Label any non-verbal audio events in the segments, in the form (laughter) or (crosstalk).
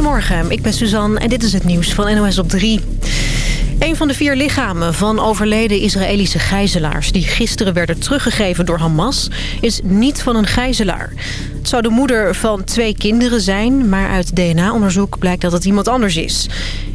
Goedemorgen, ik ben Suzanne en dit is het nieuws van NOS op 3. Een van de vier lichamen van overleden Israëlische gijzelaars... die gisteren werden teruggegeven door Hamas, is niet van een gijzelaar. Het zou de moeder van twee kinderen zijn... maar uit DNA-onderzoek blijkt dat het iemand anders is.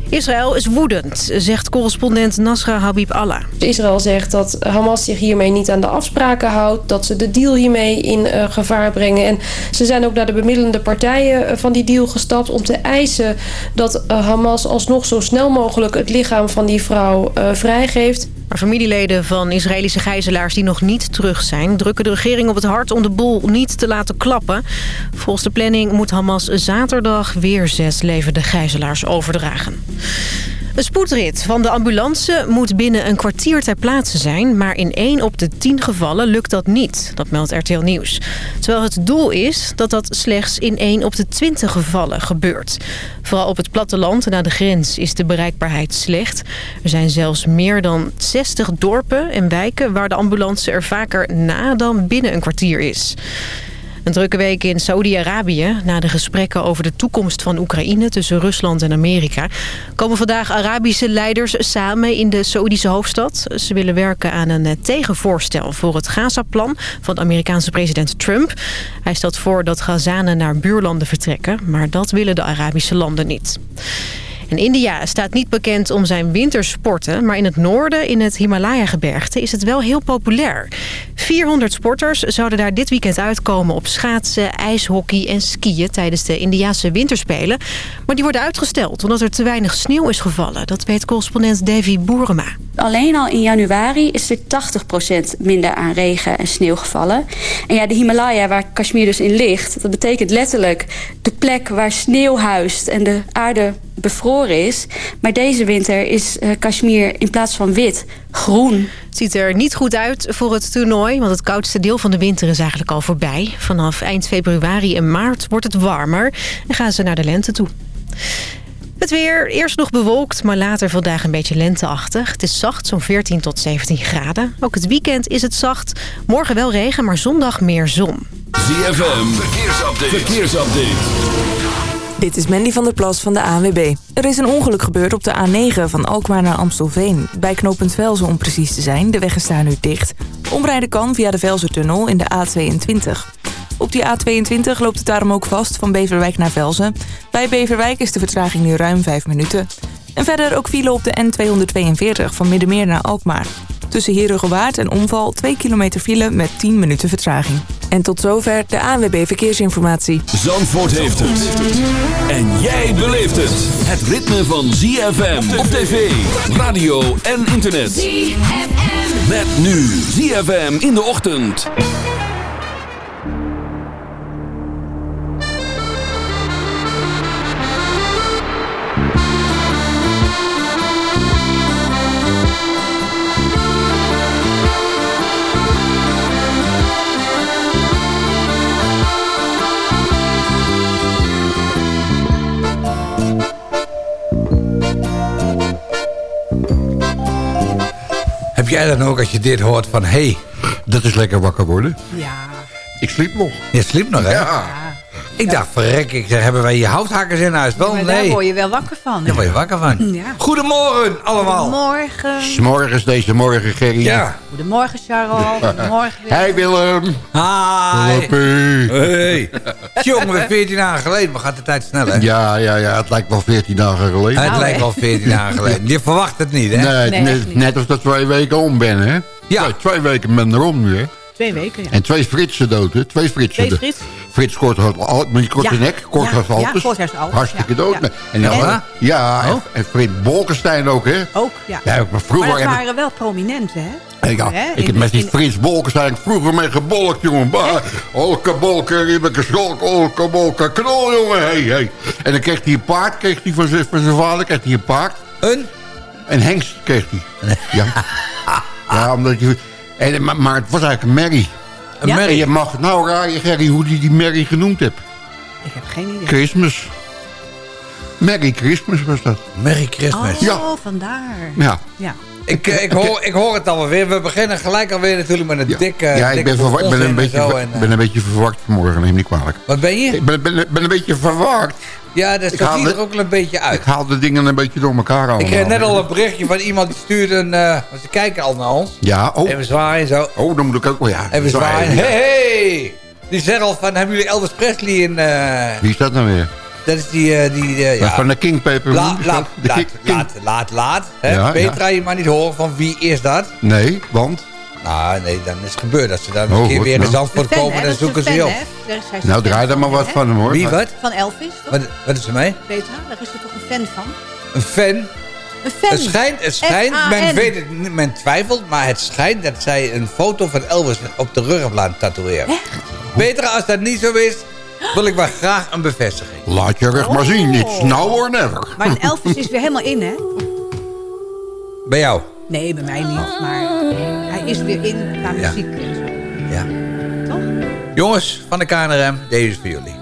Israël is woedend, zegt correspondent Nasra Habib Allah. Israël zegt dat Hamas zich hiermee niet aan de afspraken houdt... dat ze de deal hiermee in uh, gevaar brengen. En ze zijn ook naar de bemiddelende partijen van die deal gestapt... om te eisen dat uh, Hamas alsnog zo snel mogelijk het lichaam van die vrouw vrijgeeft. Maar familieleden van Israëlische gijzelaars die nog niet terug zijn... drukken de regering op het hart om de boel niet te laten klappen. Volgens de planning moet Hamas zaterdag weer zes levende gijzelaars overdragen. Een spoedrit van de ambulance moet binnen een kwartier ter plaatse zijn... maar in 1 op de 10 gevallen lukt dat niet, dat meldt RTL Nieuws. Terwijl het doel is dat dat slechts in 1 op de 20 gevallen gebeurt. Vooral op het platteland en aan de grens is de bereikbaarheid slecht. Er zijn zelfs meer dan 60 dorpen en wijken... waar de ambulance er vaker na dan binnen een kwartier is. Een drukke week in Saudi-Arabië. Na de gesprekken over de toekomst van Oekraïne tussen Rusland en Amerika... komen vandaag Arabische leiders samen in de Saoedische hoofdstad. Ze willen werken aan een tegenvoorstel voor het Gaza-plan van Amerikaanse president Trump. Hij stelt voor dat Gazanen naar buurlanden vertrekken, maar dat willen de Arabische landen niet. En India staat niet bekend om zijn wintersporten... maar in het noorden, in het Himalaya-gebergte, is het wel heel populair. 400 sporters zouden daar dit weekend uitkomen op schaatsen, ijshockey en skiën... tijdens de Indiase winterspelen. Maar die worden uitgesteld omdat er te weinig sneeuw is gevallen. Dat weet correspondent Davy Boerema. Alleen al in januari is er 80% minder aan regen en sneeuw gevallen. En ja, de Himalaya, waar Kashmir dus in ligt... dat betekent letterlijk de plek waar sneeuw huist en de aarde bevroren is. Maar deze winter is uh, Kashmir in plaats van wit groen. Het ziet er niet goed uit voor het toernooi, want het koudste deel van de winter is eigenlijk al voorbij. Vanaf eind februari en maart wordt het warmer en gaan ze naar de lente toe. Het weer, eerst nog bewolkt, maar later vandaag een beetje lenteachtig. Het is zacht, zo'n 14 tot 17 graden. Ook het weekend is het zacht. Morgen wel regen, maar zondag meer zon. ZFM, verkeersupdate. verkeersupdate. Dit is Mandy van der Plas van de ANWB. Er is een ongeluk gebeurd op de A9 van Alkmaar naar Amstelveen. Bij knooppunt Velzen om precies te zijn. De weg is nu dicht. Omrijden kan via de Velzentunnel in de A22. Op die A22 loopt het daarom ook vast van Beverwijk naar Velzen. Bij Beverwijk is de vertraging nu ruim 5 minuten. En verder ook file op de N242 van Middenmeer naar Alkmaar. Tussen Herugewaard en Omval 2 kilometer file met 10 minuten vertraging. En tot zover de ANWB Verkeersinformatie. Zandvoort heeft het. En jij beleeft het. Het ritme van ZFM op tv, radio en internet. ZFM. Met nu ZFM in de ochtend. Jij dan ook als je dit hoort van... hé, hey, dat is lekker wakker worden? Ja. Ik sliep nog. Je sliep nog, hè? Ja. Ik dacht, verrek, ik zeg, hebben wij hier houthakkers in huis? Wel, maar nee. daar word je wel wakker van. Daar word je wakker van. Ja. Goedemorgen allemaal. Goedemorgen. S'morgens deze morgen, Gerry. Ja. Goedemorgen, Charles. (laughs) Goedemorgen, Willem. Hey Willem. Hi. Hey. Jongen, we 14 dagen geleden. Maar gaat de tijd snel, hè? Ja, ja, ja, het lijkt wel 14 dagen geleden. Het lijkt wel 14 dagen geleden. Je verwacht het niet, hè? Nee, Nee, net, net als dat twee weken om ben, hè? Ja. Twee, twee weken ben erom nu, hè? Twee weken, ja. En twee Fritsen dood, hè? Twee Fritsen. Twee. Frits. Frits kort, had- met korte Ja. nek, kort Ja, als ja, Alpes. kort Hartstikke ja. dood. Ja. En, dan- Ja? ja, en, Oh. en Frits Bolkestein ook, hè? Ook, ja. Ja, maar vroeger... maar dat waren wel prominenten, hè? Ja, Hè? ik heb met die Frits Bolkestein vroeger mee gebolkt, jongen. Bah, Olke bolken, ribbeke scholk, olke bolken, knol, jongen. Hey, hey. En dan kreeg hij een paard, kreeg hij van zijn van zijn vader, kreeg hij een paard. Een? Een hengst kreeg hij. Ja. (laughs) ja, omdat je... En, maar, maar het was eigenlijk een merrie. Een Ja? En merrie. je mag nou raaien, Gerry, hoe die die merrie genoemd hebt. Ik heb geen idee. Christmas. Merry Christmas was dat. Merry Christmas. Oh, Ja. vandaar. Ja. Ja. Ik, eh, ik, hoor, ik hoor het alweer. We beginnen gelijk alweer natuurlijk met een Ja, dikke ja ik ben, verward, ben, een beetje, ver- En, eh, ben een beetje verward vanmorgen, neem niet kwalijk. wat ben je? Ik ben, ben, ben een beetje verward. Ja, dat ziet er ook wel een beetje uit. Ik haal de dingen een beetje door elkaar allemaal. Ik kreeg net al een berichtje van iemand die stuurde een... eh, want ze kijken al naar ons. Ja, oh, Even zwaaien zo. oh, dan moet ik ook wel, ja. Even zwaaien. ja. Hey, hey! Die zeggen al van, hebben jullie Elvis Presley in... eh, Wie is dat nou weer? dat is die... eh, die ja. Van de King Paper La- laat, laat, laat, laat, laat. Hè? Ja, Petra, je maar niet horen van wie is dat? Nee, want? Nou, nee, dan is het gebeurd. Als ze dan Oh, een keer goed, weer in nou. Zandvoort Fan, komen, dan zoeken ze je op. Daar is Nou, draai er maar wat hè? van hem, hoor. Wie, wat? Van Elvis, toch? Wat, wat is er mee? Petra, daar is er toch een fan van? Een fan? Een fan. Het schijnt, het schijnt men, weet het, niet, men twijfelt, maar het schijnt dat zij een foto van Elvis op de rug heeft laten tatoeëren. Echt? Beter als dat niet zo is, wil ik wel graag een bevestiging. Laat je rug maar zien. It's now or never. Maar een Elvis is weer helemaal in, hè? Bij jou? Nee, bij mij niet. Maar is weer in Ja. en zo. Ja. Toch? Jongens van de KNRM, deze is voor jullie.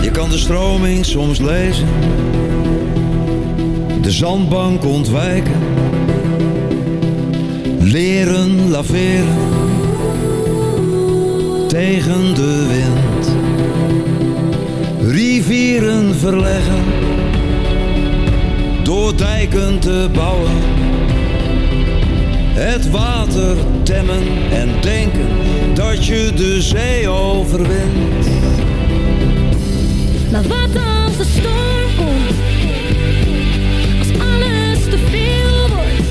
Je kan de stroming soms lezen, de zandbank ontwijken, leren laveren tegen de wind, rivieren verleggen, door dijken te bouwen, het water temmen en denken dat je de zee overwint. Maar wat als de storm komt? Als alles te veel wordt,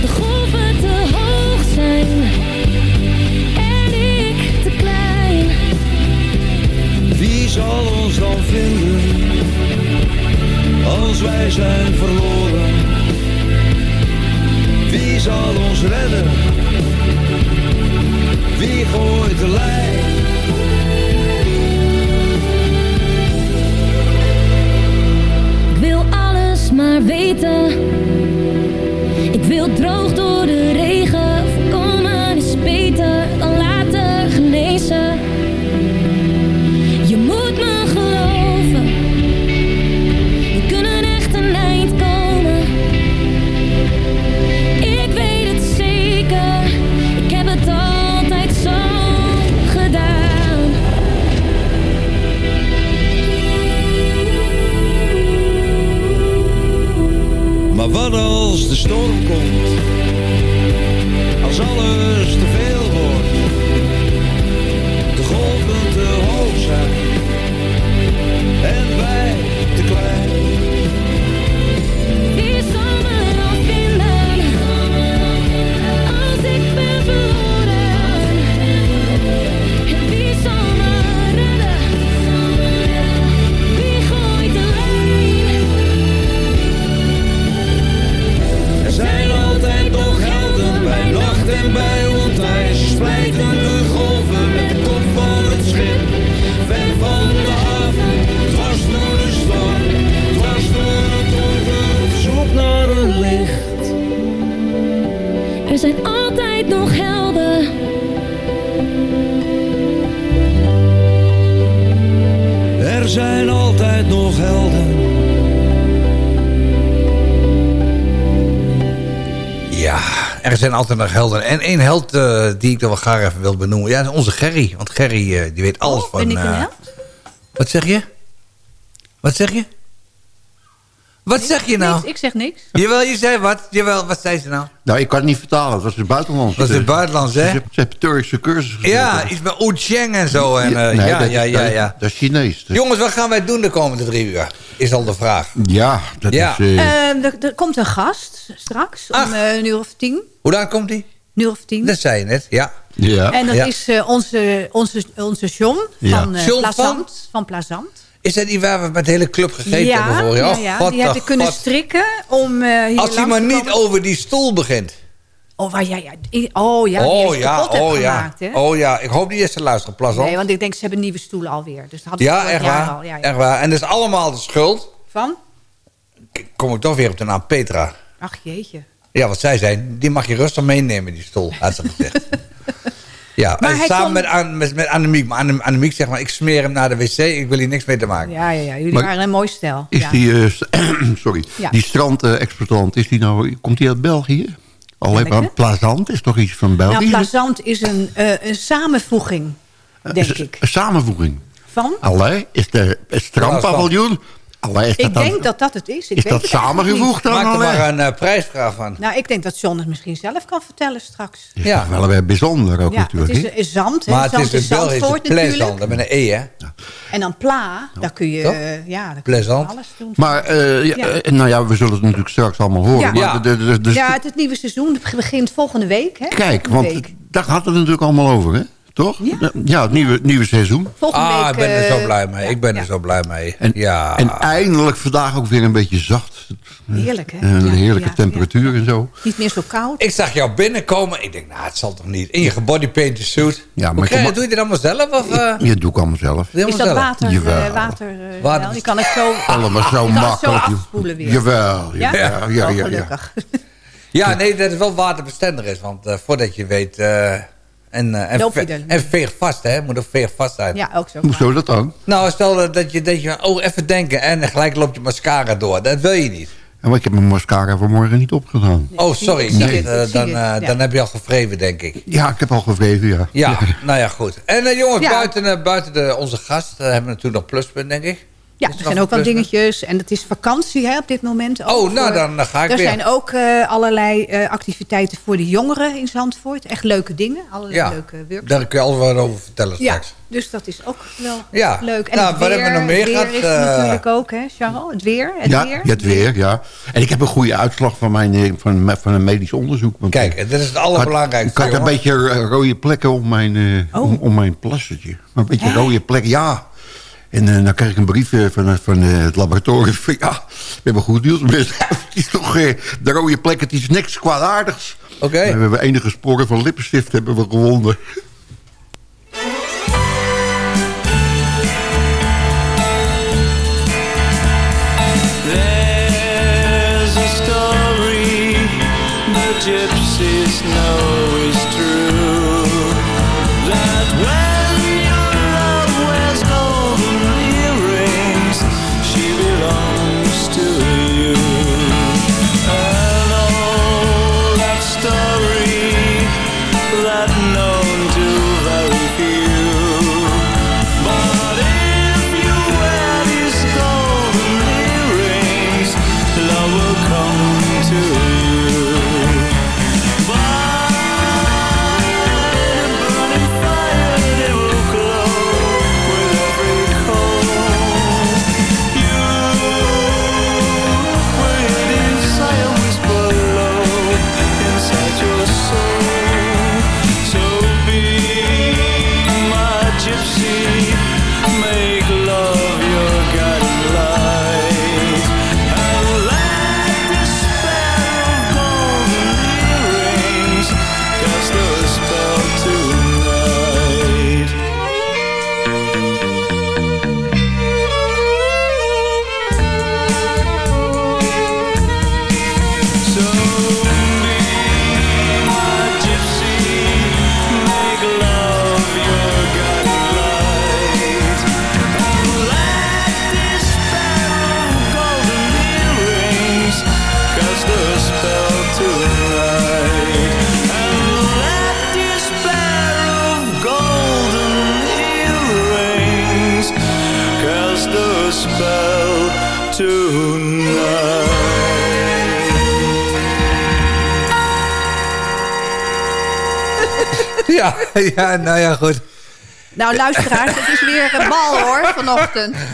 de golven te hoog zijn en ik te klein. Wie zal ons dan vinden als wij zijn verloren? Wie zal ons redden? Wie gooit de lijn? Ik wil alles maar weten. Ik wil droog door de regen. Storm komt? Altijd nog helden. En één held eh, die ik er wel graag even wil benoemen. Ja, is onze Gerry. Want Gerry eh, die weet alles van... ben ik een eh, held? Wat zeg je? Wat zeg je? Wat zeg je nou? Niks, ik zeg niks. Jawel, je zei wat. Jawel, wat zei ze nou? Nou, ik kan het niet vertalen. Dat was het buitenlands. Dat is het buitenlands, hè? Ze ze hebben Turkse cursus Ja, iets met Wu Cheng en zo. En, eh, Nee, ja, dat- ja, ja, dat- ja. Dat is Chinees. Dus- Jongens, wat gaan wij doen de komende drie uur? Is al de vraag. Ja, dat Ja. is... eh, Ehm, er, er komt een gast straks om Ach. eh, een uur of tien. Hoe laat komt hij? Een uur of tien. Dat zei je net, ja. ja. En dat Ja. is eh, onze, onze, onze John Ja. van eh John Plazant. Van Plazant. Is dat die waar we met de hele club gegeten ja, hebben voor je? ja, Oh, ja. god, die heb ik oh, kunnen god. strikken om eh hier Als hij maar niet over die stoel begint. Oh, waar, ja, ja. I- oh ja, die oh je ja, kapot hebt oh ja. gemaakt, hè? Oh ja, ik hoop niet dat ze luisteren, Plazant. Nee, want ik denk, ze hebben nieuwe stoelen alweer. Dus dat hadden ja, echt jaar waar. al. Ja, ja. echt waar. En dat is allemaal de schuld. Van? Kom ik toch weer op de naam Petra. Ach jeetje. Ja, wat zij zijn, die mag je rustig meenemen, die stoel, had ze gezegd. (laughs) Ja, Maar en hij samen kon- met, An- met, met Annemiek. Maar Anne- Annemiek zegt maar, ik smeer hem naar de wc. Ik wil hier niks mee te maken. Ja, ja, ja. Jullie Maar- waren een mooi stel. Is ja. die, eh, (clears throat) sorry, Ja. die strandexploitant, is die nou, komt die uit België? Alleen Welke? maar Plazant is toch iets van België? Nou, Plazant is een, eh, een samenvoeging, denk Is- ik. Een samenvoeging. Van? Allee, is de het strandpaviljoen... Allee, dat Ik dan- denk dat dat het is. Ik Is weet dat samengevoegd dan? Maak er maar een eh, prijsvraag van. Nou, ik denk dat John het misschien zelf kan vertellen straks. is Ja. wel weer bijzonder ook Ja, natuurlijk. het is, is zand, hè? Maar het zand is is Belgische. Plezant. Met een E, hè? En dan pla, daar kun je, eh, ja, daar kun je Plezant. alles doen. Maar eh, ja, Ja. eh, nou ja, we zullen het natuurlijk straks allemaal horen. Ja. Maar Ja. de, de, de, de- ja, het, het nieuwe seizoen begint volgende week, hè? kijk, Volgende want week. daar gaat het natuurlijk allemaal over, hè? Toch? Ja. Ja, het nieuwe, nieuwe seizoen. Volgende Ah, week... ik ben er eh, zo blij mee. ja, ik ben ja. er zo blij mee. En, ja. en eindelijk vandaag ook weer een beetje zacht. Heerlijk, hè? Eh, Een Ja, heerlijke ja, temperatuur en zo. Niet meer zo koud. Ik zag jou binnenkomen. Ik denk, nou, het zal toch niet. In je gebodypainted suit. Ja, maar krijg doe je dit allemaal zelf? Of, eh, Je doe ik allemaal zelf. Is dat zelf? water? Jawel. eh, water eh, Water- wel? Je kan het zo... Allemaal zo je kan het zo makkelijk. afspoelen weer. Jawel. Ja? Ja, ja, ja. Oh, ja, gelukkig. Ja, nee, dat het wel waterbestendig is. Want eh, voordat je weet... eh, en, eh, en, ve- er. en veeg vast, hè? Moet ook veeg vast zijn. Ja, ook zo. Hoezo dat dan? Nou, stel dat- je, dat je... Oh, even denken. En gelijk loopt je mascara door. Dat wil je niet. Ja, maar ik heb mijn mascara vanmorgen niet opgedaan. Oh, sorry. Ik dacht, eh, zie dan, eh, ja. dan heb je al gevreven, denk ik. Ja, ik heb al gevreven, ja. Ja, nou ja, goed. En eh, jongens, Ja. buiten, eh, buiten de, onze gast eh, hebben we natuurlijk nog pluspunt, denk ik. Ja, Is er er zijn ook wel dingetjes. En het is vakantie hè, op dit moment. ook Oh, nou, voor- dan, dan ga ik Er weer. zijn ook eh, allerlei eh, activiteiten voor de jongeren in Zandvoort. Echt leuke dingen. Allerlei Ja, leuke workshops. Daar kun je alles wat over vertellen Ja, straks. dus dat is ook wel Ja. leuk. En Nou, het wat weer, hebben we nog meer het weer gehad? is Eh, natuurlijk ook, hè, Charles? Het weer, het ja, weer. ja, het weer, ja. En ik heb een goede uitslag van, mijn, van, van een medisch onderzoek. Want Kijk, dit is het ik had, allerbelangrijkste. ik had een beetje rode plekken om mijn, eh, Oh. om, om mijn plassetje. Een beetje rode plekken, ja. En eh, dan kreeg ik een brief eh, van, van eh, het laboratorium. Van, (laughs) ja, we hebben goed nieuws. Maar (laughs) het is toch, de rode plekken, het is niks kwaadaardigs. Oké. We hebben enige sporen van lippenstift hebben we gewonnen. (laughs) Ja, nou ja, goed. Nou, luisteraars, het is weer een bal hoor, vanochtend. (laughs)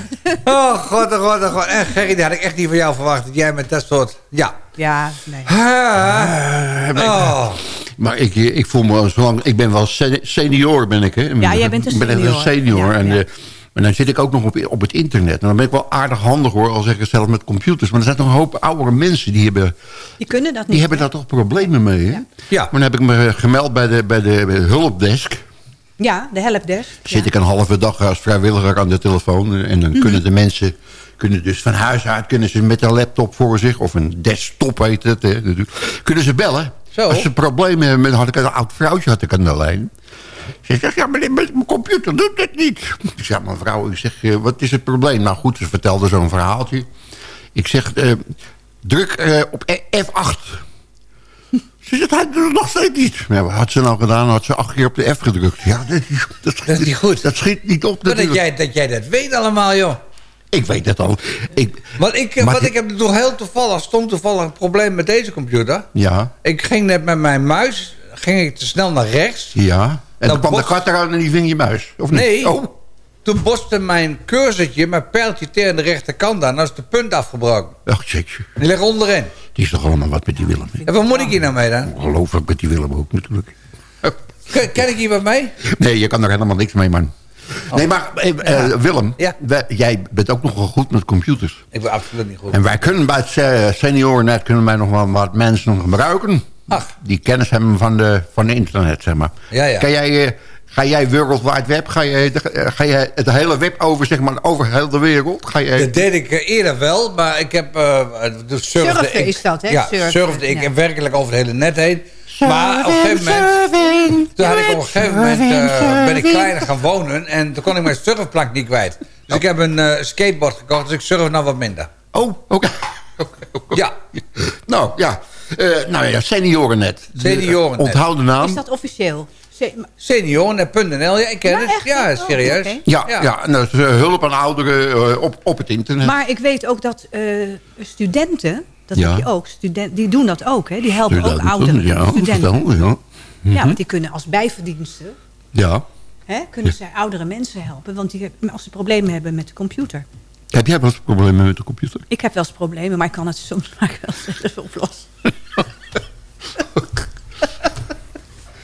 Oh, god, oh, god, oh, god. En Gerry, dat had ik echt niet van jou verwacht. Dat jij met dat soort... Ja. Ja, nee. Ah. Oh. Maar ik, eh, ik voel me zo lang... Ik ben wel se- senior, ben ik, hè? Ja, jij bent een Ik ben echt senior. een senior. Ja, en, ja. Maar dan zit ik ook nog op, op het internet. En dan ben ik wel aardig handig, hoor. Al zeg ik het zelf met computers. Maar er zijn toch een hoop oudere mensen... die hebben, Die kunnen dat niet. die hebben daar toch problemen mee, hè? Ja. Maar dan heb ik me gemeld bij de, bij de, bij de hulpdesk. Ja, de helpdesk. Zit ik een halve dag als vrijwilliger aan de telefoon. En dan Mhm. kunnen de mensen kunnen dus van huis uit... kunnen ze met een laptop voor zich... of een desktop heet het, hè, natuurlijk, kunnen ze bellen. Zo. Als ze problemen hebben met... had ik een oud vrouwtje had ik aan de lijn. Ze zegt, ja, maar dit- mijn computer doet het niet. Ik zeg, mevrouw, ik zeg, eh, wat is het probleem? Nou goed, ze vertelde zo'n verhaaltje. Ik zeg, eh, druk eh, op E- F8. Ze zegt, hij doet het nog steeds niet. Ja, wat had ze nou gedaan? Had ze acht keer op de F gedrukt. Ja, dat, dat, Dat is niet goed. dat schiet niet op Maar dat jij, dat jij dat weet allemaal, joh. Ik weet het al. Ik, Want ik, Maar dit- ik heb nog heel toevallig, stond toevallig een probleem met deze computer. ja, Ik ging net met mijn muis, ging ik te snel naar rechts. ja. En toen kwam de kat eruit en die ving je muis. Of niet? Nee, Oh, toen botste mijn cursetje, mijn pijltje tegen de rechterkant aan. Dan is de punt afgebroken. ach, jeetje. Die ligt onderin. Die is toch allemaal wat met die Willem. En wat moet ik hier nou mee dan? Ongelooflijk met die Willem ook natuurlijk. Ken, ik hier wat mee? Nee, je kan er helemaal niks mee, man. Nee, maar eh, eh, Willem, Ja. wij- jij bent ook nogal goed met computers. Ik ben absoluut niet goed. En wij kunnen bij het eh, seniorennet kunnen wij nog wel wat mensen nog gebruiken. Ach. Die kennis hebben van de, van de internet, zeg maar. Ja, ja. Kan jij, eh, ga jij World Wide Web, ga jij, de- eh, ga jij het hele web over, zeg maar, over heel de wereld? Ga jij, Dat deed ik eh, eerder wel, maar ik heb... eh dus surfde Surfen ik, is dat, hè? Ja, Surfen, surfde ik ja. werkelijk over het hele net heen. Maar op een gegeven moment... Toen had ik op een gegeven moment eh, ben ik kleiner gaan wonen... en toen kon ik mijn surfplank niet kwijt. Dus ik heb een skateboard gekocht, dus ik surf nou wat minder. Oh, oké. Oké, oké. Ja. Nou, ja. Eh, nou ja, seniorennet. Seniorennet. Onthoud de naam. Is dat officieel? Senioren.nl, ja, ik ken Ja, het. echt? Ja, Oh, serieus. Ja, ja. en dat is eh, hulp aan ouderen eh, op, op het internet. Maar ik weet ook dat eh, studenten, dat Ja. heb je ook, student, die doen dat ook. Hè? Die helpen Studenten, ook ouderen. Ja, studenten. vertel, ja. Ja, want die kunnen als bijverdiensten... ja. Hè, kunnen zij oudere mensen helpen. Want die, als ze problemen hebben met de computer. Heb jij wel eens problemen met de computer? Ik heb wel eens problemen, maar ik kan het soms vaak wel even oplossen. (laughs)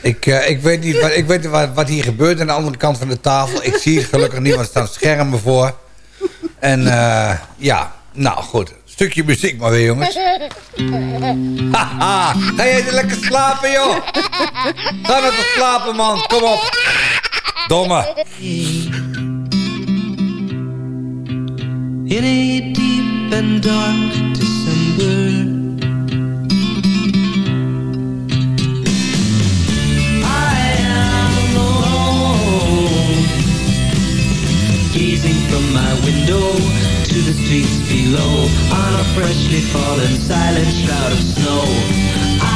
Ik, eh, ik weet niet, wat, ik weet niet wat, wat hier gebeurt aan de andere kant van de tafel. Ik zie gelukkig niet, want er staan schermen voor. En eh, ja, nou goed. Stukje muziek maar weer, jongens. (laughs) Haha, ga jij lekker slapen, joh? Ga met te slapen, man. Kom op. Domme. In a deep and dark December. I am alone Gazing from my window to the streets below On a freshly fallen silent shroud of snow. I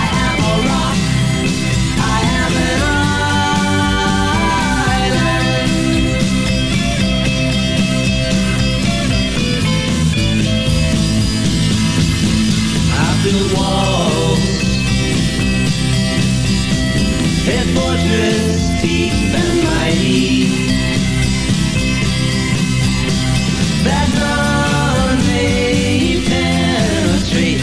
Build walls A fortress deep and mighty. That none may penetrate.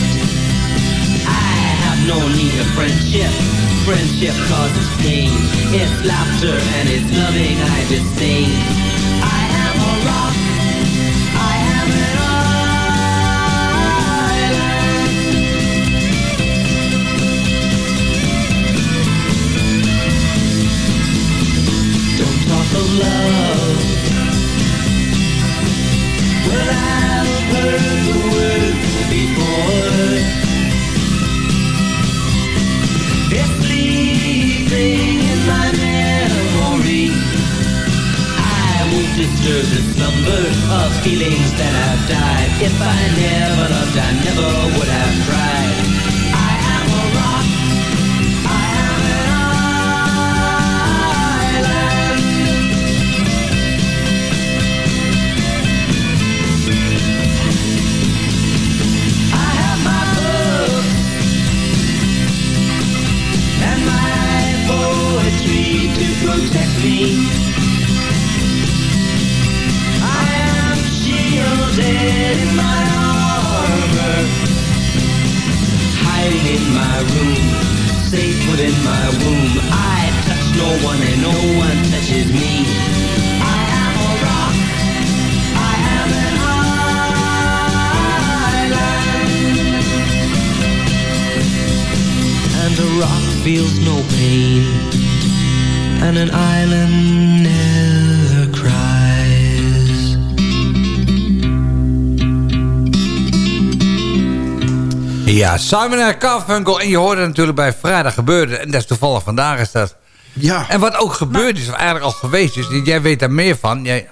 I have no need of friendship. Friendship causes pain. It's laughter and it's loving I disdain feelings that have died. If I never Simon en Garfunkel. En je hoorde natuurlijk bij Vrijdag gebeurde. En dat is toevallig vandaag is dat. Ja. En wat ook gebeurd is, of eigenlijk al geweest is... jij weet daar meer van. Jij,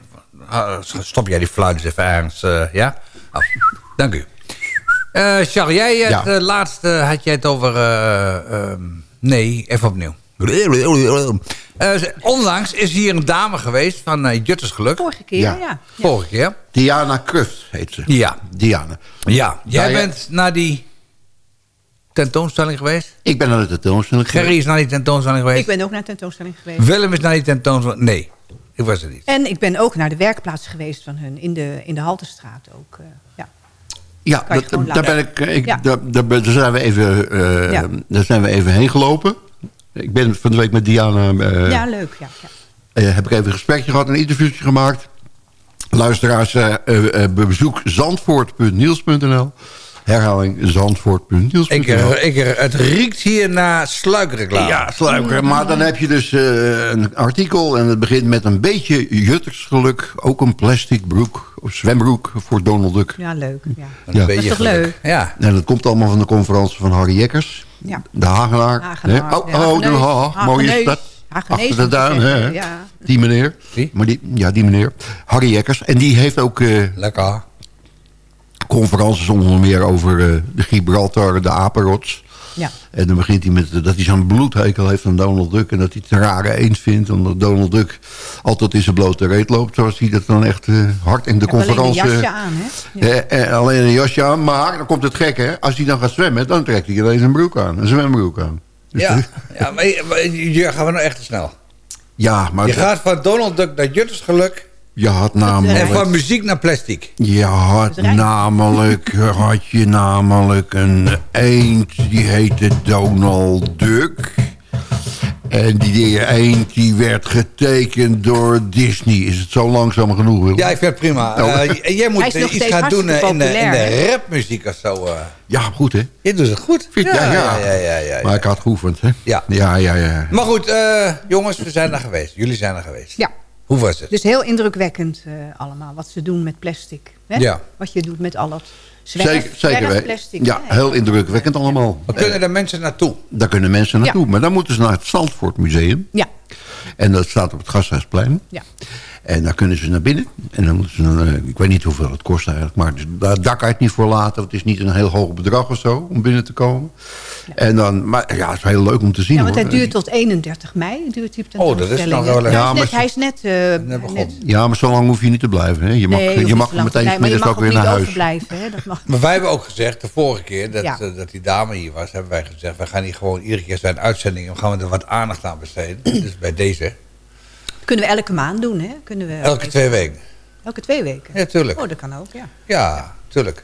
ah, stop jij die fluit eens even ergens, eh, ja? Oh, dank u. Eh Charles, jij het Ja. eh, laatste had jij het over... eh, ehm, nee, even opnieuw. Eh, onlangs is hier een dame geweest van uh, Juttersgeluk. Vorige keer, Ja. ja. Vorige keer. Diana Kruft heet ze. Ja. Diana. Ja, jij ja. bent naar die tentoonstelling geweest. Ik ben naar de tentoonstelling Gerry is naar die tentoonstelling geweest. Ik ben ook naar een tentoonstelling geweest. Willem is naar die tentoonstelling. Nee, ik was er niet. En ik ben ook naar de werkplaats geweest van hun in de, in de Haltestraat ook. eh, ja. Ja, dat, daar, ben ik, eh, ik Ja. daar, daar, zijn we even, eh, Ja. daar zijn we even heen gelopen. Ik ben van de week met Diana... eh, ja, leuk. Ja, ja. eh, heb ik even een gesprekje gehad, een interviewtje gemaakt. Luisteraars, eh, eh, eh, bezoek zandvoort.niels.nl. Herhaling zandvoort.niels.nl. Ik, er, ik er, het riekt hier naar sluikreclame. Ja, sluiker. Maar dan heb je dus eh, een artikel en het begint met een beetje juttersgeluk. Ook een plastic broek of zwembroek voor Donald Duck. ja, leuk. Ja. Een Ja. beetje Dat is toch geluk. leuk? Ja. En dat komt allemaal van de conferentie van Harry Jekkers. Ja. De Hagenaar. Hagenaar, hè? Oh, de oh. Haag. Mooie stad. Achter de duin, hè? ja. Die meneer. Wie? Maar die, ja, die meneer. Harry Jekkers. En die heeft ook eh, Lekker. Conferences onder meer over eh, de Gibraltar, de apenrots. Ja. En dan begint hij met eh, dat hij zo'n bloedhekel heeft aan Donald Duck. En dat hij het een rare eend vindt. Omdat Donald Duck altijd in zijn blote reet loopt. Zoals hij dat dan echt eh, hard in de heb alleen een conferentie... jasje aan, hè? Ja. Eh, eh, alleen een jasje aan. Maar dan komt het gek, hè. Als hij dan gaat zwemmen, dan trekt hij ineens een broek aan. Een zwembroek aan. Dus Ja, (laughs) ja maar, gaan we nou echt te snel. ja, maar Je gaat van Donald Duck naar Juttersgeluk. Je had En namelijk... van muziek naar plastic. Je had namelijk, (laughs) had je namelijk een eend, die heette Donald Duck. En die eend die werd getekend door Disney. Is het zo langzaam genoeg? Ja, ik vind het prima. Oh. Eh, jij moet iets gaan doen eh, in de, in de rapmuziek of zo. eh. Ja, goed hè? Je doet het goed. Vind- ja, ja. ja, ja, ja, ja. Maar ik had geoefend hè? Ja. Ja, ja, ja. Maar goed, eh, jongens, we zijn er geweest. Jullie zijn er geweest. ja. Hoe was het? Dus heel indrukwekkend eh, allemaal wat ze doen met plastic. Hè? Ja. Wat je doet met al dat zwerf, Zeker, zeker hè? zwerfplastic. Ja, hè? heel indrukwekkend allemaal. Waar kunnen de mensen naartoe? Daar kunnen mensen naartoe. Maar dan moeten ze naar het Zandvoort Museum. Ja, En dat staat op het Gasthuisplein. ja. En daar kunnen ze naar binnen. En dan moeten ze, dan, eh, ik weet niet hoeveel het kost eigenlijk. Maar dus daar dak kan je het niet voor laten. Het is niet een heel hoog bedrag of zo om binnen te komen. En dan, maar ja, het is heel leuk om te zien. ja, want hij duurt tot 31 mei. Duurt die Oh, dat is nog wel Ja, hij, is maar net, hij is net... eh, Net begonnen. net Ja, maar zo lang hoef je niet te blijven. Hè. Je mag, Nee, je niet mag te lang te meteen blijven, maar je smiddags mag ook weer niet naar huis. overblijven. Hè? Dat mag Maar wij hebben ook gezegd, de vorige keer dat, Ja. eh, dat die dame hier was, hebben wij gezegd, we gaan hier gewoon iedere keer zijn uitzendingen, gaan we er wat aandacht aan besteden. (clears throat) dus bij deze, Kunnen we elke maand doen, hè? Kunnen we elke twee weken. Elke twee weken? Ja, tuurlijk. Oh, dat kan ook, ja. Ja, tuurlijk.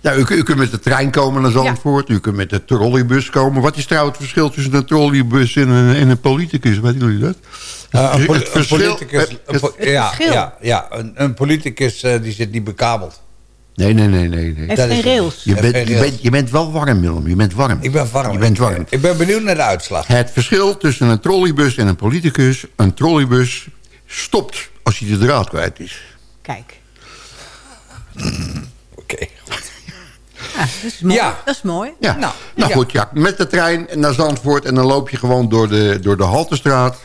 Ja, u, u kunt met de trein komen naar Zandvoort. U kunt met de trolleybus komen. Wat is trouwens het verschil tussen een trolleybus en een, en een politicus? Weten jullie dat? Uh, een, Het politicus, het- een po- het ja, verschil. ja, ja, een, een politicus eh, die zit niet bekabeld. Nee, nee, nee. nee, nee. Dat is het. rails. Je, bent, je, rails. bent, je bent wel warm, Willem. Je bent warm. Ik ben warm. Je bent Ik- warm. Ik ben benieuwd naar de uitslag. Het verschil tussen een trolleybus en een politicus... een trolleybus stopt als hij de draad kwijt is. Kijk. Oké. Ja, dat is mooi. Ja. Dat is mooi. Ja. Nou, Nou, ja. goed, ja. Met de trein naar Zandvoort... en dan loop je gewoon door de, door de Haltestraat.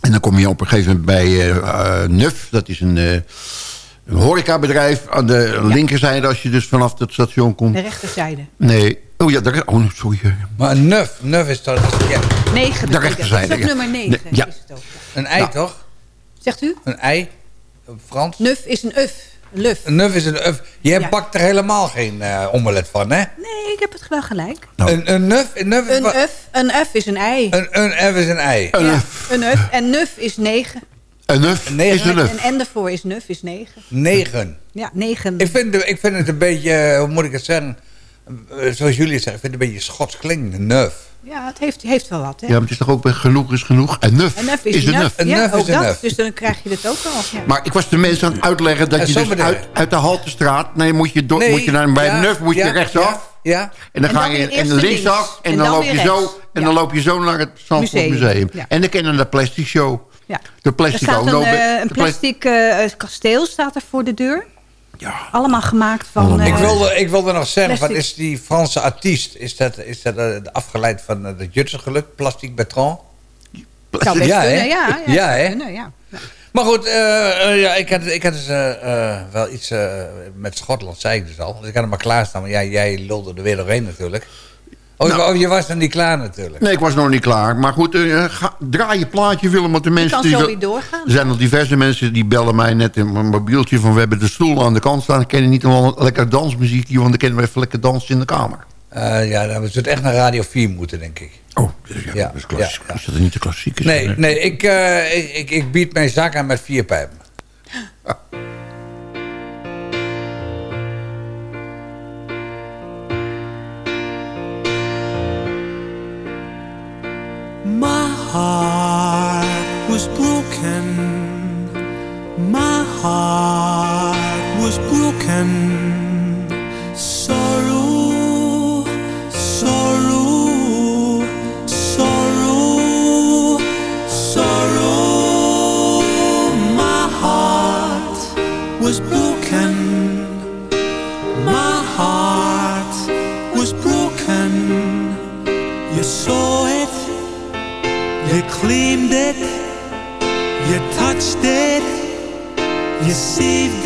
En dan kom je op een gegeven moment bij eh eh, Nuf. Dat is een, eh een horecabedrijf aan de linkerzijde... als je dus vanaf het station komt. De rechterzijde. Nee. Oh ja, daar, oh, sorry. Maar nuf, nuf is toch ja, Negen. De rechterzijde, Dat is nummer negen. Nee, ja. Is het ook, ja. een ei Nou. toch? Zegt u? Een ei? Frans? Nuf is een uf. Een luf. Een nuf is een uf. Jij Ja. bakt er helemaal geen eh, omelet van, hè? Nee, ik heb het wel gelijk. Nou. Een, een nuf, een nuf is Een uf. Een uf is een ei. Een, een uf is een ei. Een Ja, nuf. Een uf. En nuf is negen. Een nuf Een negen. is een nuf. En en ervoor is nuf is negen. Negen. Ja, negen. Ik vind, ik vind het een beetje, eh, hoe moet ik het zeggen? Eh, Zoals jullie het zeggen, ik vind het een beetje Schots klinken, een nuf. Ja, het heeft, heeft wel wat, hè? Ja, maar het is toch ook bij genoeg is genoeg. Een nuf is, een nuf. ja, nuf ook is een dat. nuf. Dus dan krijg je dit ook al. Ja. Maar ik was de mensen aan het uitleggen dat En je dus uit, uit de Haltestraat... Nee, moet je, do- moet je naar, bij ja, nuf moet je rechtsaf. Ja, ja. En dan En ga je en linksaf links. en, En dan, dan loop je zo en Ja. dan loop je zo naar het Zandvoort Museum, Museum. ja. En dan ken je naar de plastic show. Ja. De Er plastic staat een, eh, de een pla- plastic eh, kasteel staat er voor de deur. Ja. Allemaal gemaakt van... Allemaal. eh, Ik wilde, ik wilde nog zeggen, wat is die Franse artiest? Is dat, is dat eh, afgeleid van eh, het Jutse geluk, Plastic Bertrand? Zou best Ja, kunnen, ja. ja, Ja, hè? kunnen, ja. Maar goed, eh, eh, ja, ik had, ik had dus eh, eh, wel iets eh, met Schotland, zei ik dus al. Dus ik had hem maar klaarstaan, maar ja, jij lulde er weer doorheen natuurlijk. Oh, Nou. je was nog niet klaar natuurlijk. Nee, ik was nog niet klaar. Maar goed, eh, ga, draai je plaatje, Willem. Want de mensen kan die zo weer doorgaan. Er zijn al diverse mensen die bellen mij net in mijn mobieltje... van we hebben de stoel aan de kant staan. Ik ken niet wel lekker dansmuziekje... want dan kunnen we even lekker dansen in de kamer. Eh, ja, dan zou het echt naar Radio 4 moeten, denk ik. Oh, dus ja, Ja, dat is, klassiek. ja, ja. is dat niet de klassieke? Nee, nee ik, eh, ik, ik, ik bied mijn zak aan met vier pijpen. Heart was broken. My heart was broken. You saved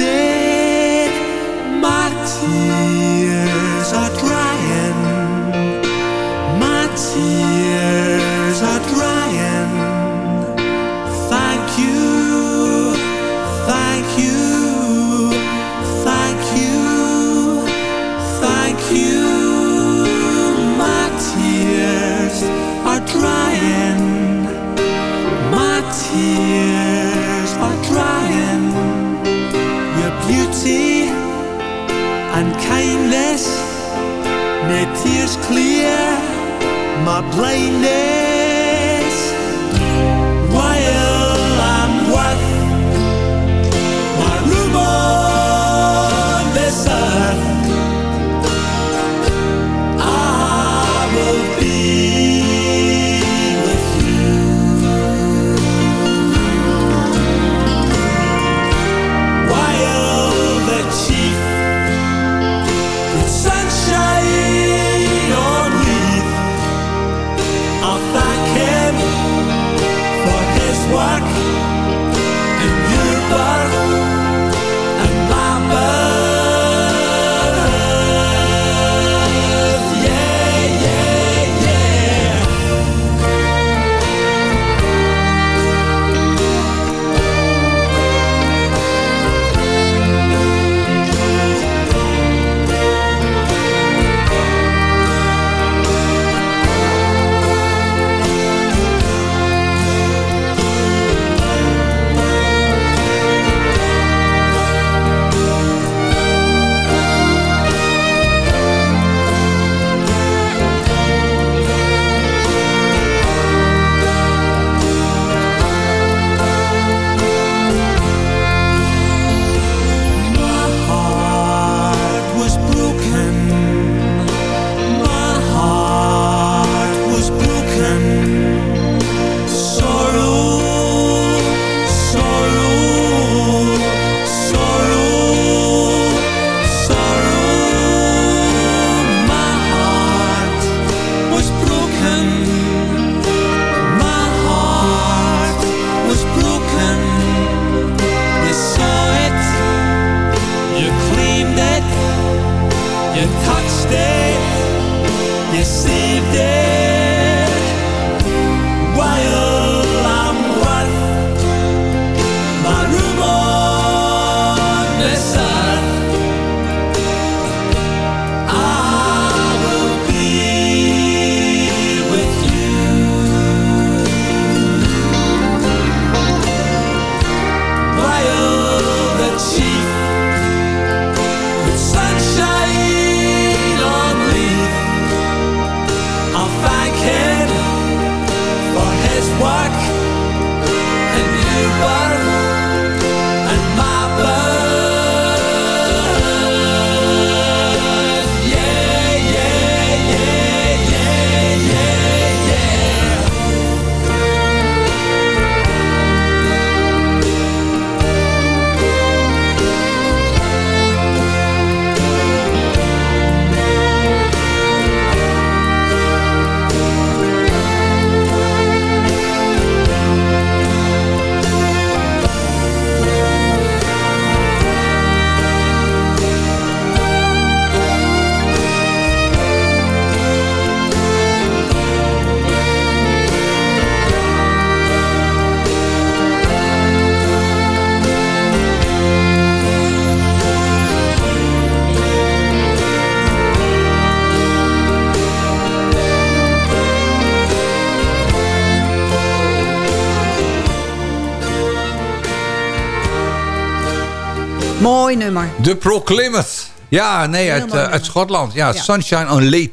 Mooi nummer. De Proclaimers. Ja, nee, uit, eh, uit. Schotland. Ja, Ja. Sunshine on Late.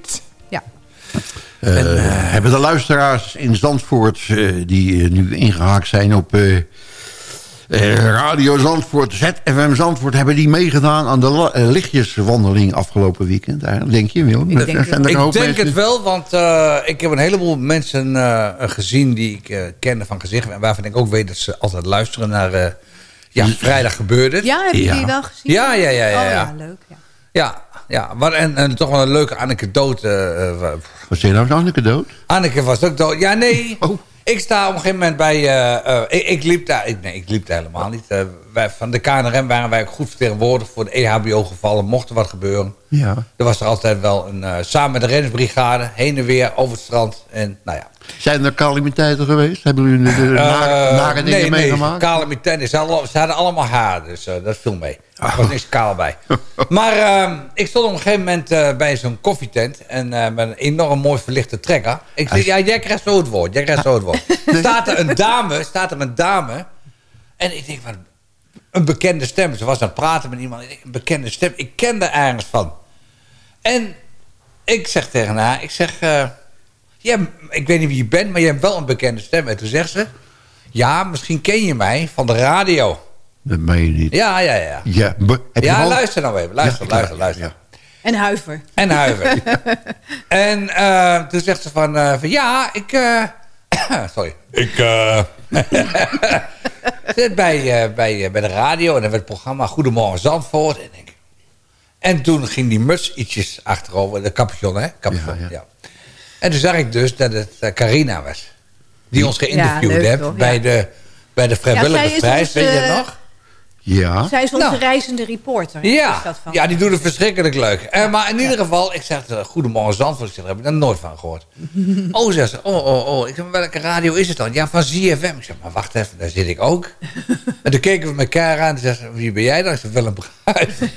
Ja. Eh, hebben de luisteraars in Zandvoort... eh, die eh, nu ingehaakt zijn op eh, eh, Radio Zandvoort... ZFM Zandvoort... hebben die meegedaan aan de eh, lichtjeswandeling afgelopen weekend? Denk je, Willem? Ik denk het. Zijn er een Ik hoop denk mensen? het wel, want eh, ik heb een heleboel mensen eh, gezien die ik eh, kende van gezicht. En waarvan ik ook weet dat ze altijd luisteren naar... ja, vrijdag gebeurde het. Ja, heb je Ja. die wel gezien? Ja, ja, ja, ja, Oh ja. ja, leuk. Ja. Ja, ja. En, en toch wel een leuke anekdote. eh, wa- Wat zei nou, Anneke dood? Anneke was ook dood. Ja, nee. Oh. Ik sta op een gegeven moment bij... eh, eh, ik, ik liep daar... Ik, nee, ik liep daar helemaal niet. Eh, wij, van de KNRM waren wij ook goed vertegenwoordigd... voor de EHBO-gevallen, mocht er wat gebeuren. Ja. Er was er altijd wel een... samen met de reddingsbrigade, heen en weer over het strand. En nou ja. Zijn er calamiteiten geweest? Hebben jullie de, de nare, nare dingen nee, meegemaakt? Nee, kale miten. Ze hadden, ze hadden allemaal haar, dus dat viel mee. Er was niks kaal bij. (laughs) maar ehm, ik stond op een gegeven moment eh, bij zo'n koffietent... en eh, met een enorm mooi verlichte trekker. Ik zei, ja, jij krijgt zo het woord, jij krijgt zo het woord. (laughs) staat er een dame, staat er een dame... en ik denk van, een bekende stem. Ze was aan het praten met iemand. Denk, een bekende stem, ik ken er ergens van. En ik zeg tegen haar, ik zeg... eh, ja, ik weet niet wie je bent, maar je hebt wel een bekende stem. En toen zegt ze... Ja, misschien ken je mij van de radio. Dat meen je niet. Ja, ja, ja. Ja, be- heb je Ja, luister nou even. Luister, Ja, luister, luister. ja. En Huiver. En huiver. (laughs) En eh, toen zegt ze van... eh, van ja, ik... eh, (coughs) sorry. Ik eh, (laughs) zit bij, eh, bij, bij de radio. En dan werd het programma Goedemorgen Zandvoort. En, ik, en toen ging die muts ietsjes achterover. De capuchon, hè? Capuchon, Ja, ja, ja. En toen zag ik dus dat het Carina was. Die ons geïnterviewd heeft bij, ja. de, bij de vrijwilligersprijs. Weet je nog? Ja. Zij is onze Nou. reizende reporter. Ja, Is dat van? ja, die doet het verschrikkelijk leuk. Eh, maar in ieder geval, ik zeg, uh, Goedemorgen Zandvoort, ik zeg, daar heb ik daar nooit van gehoord. (laughs) oh, zegt ze, oh, oh, oh. Ik zeg, maar welke radio is het dan? Ja, van ZFM. Ik zeg, maar wacht even, daar zit ik ook. (laughs) en toen keken we elkaar aan en zei ze, wie ben jij dan? Ik zeg, Willem Bruijs. (laughs)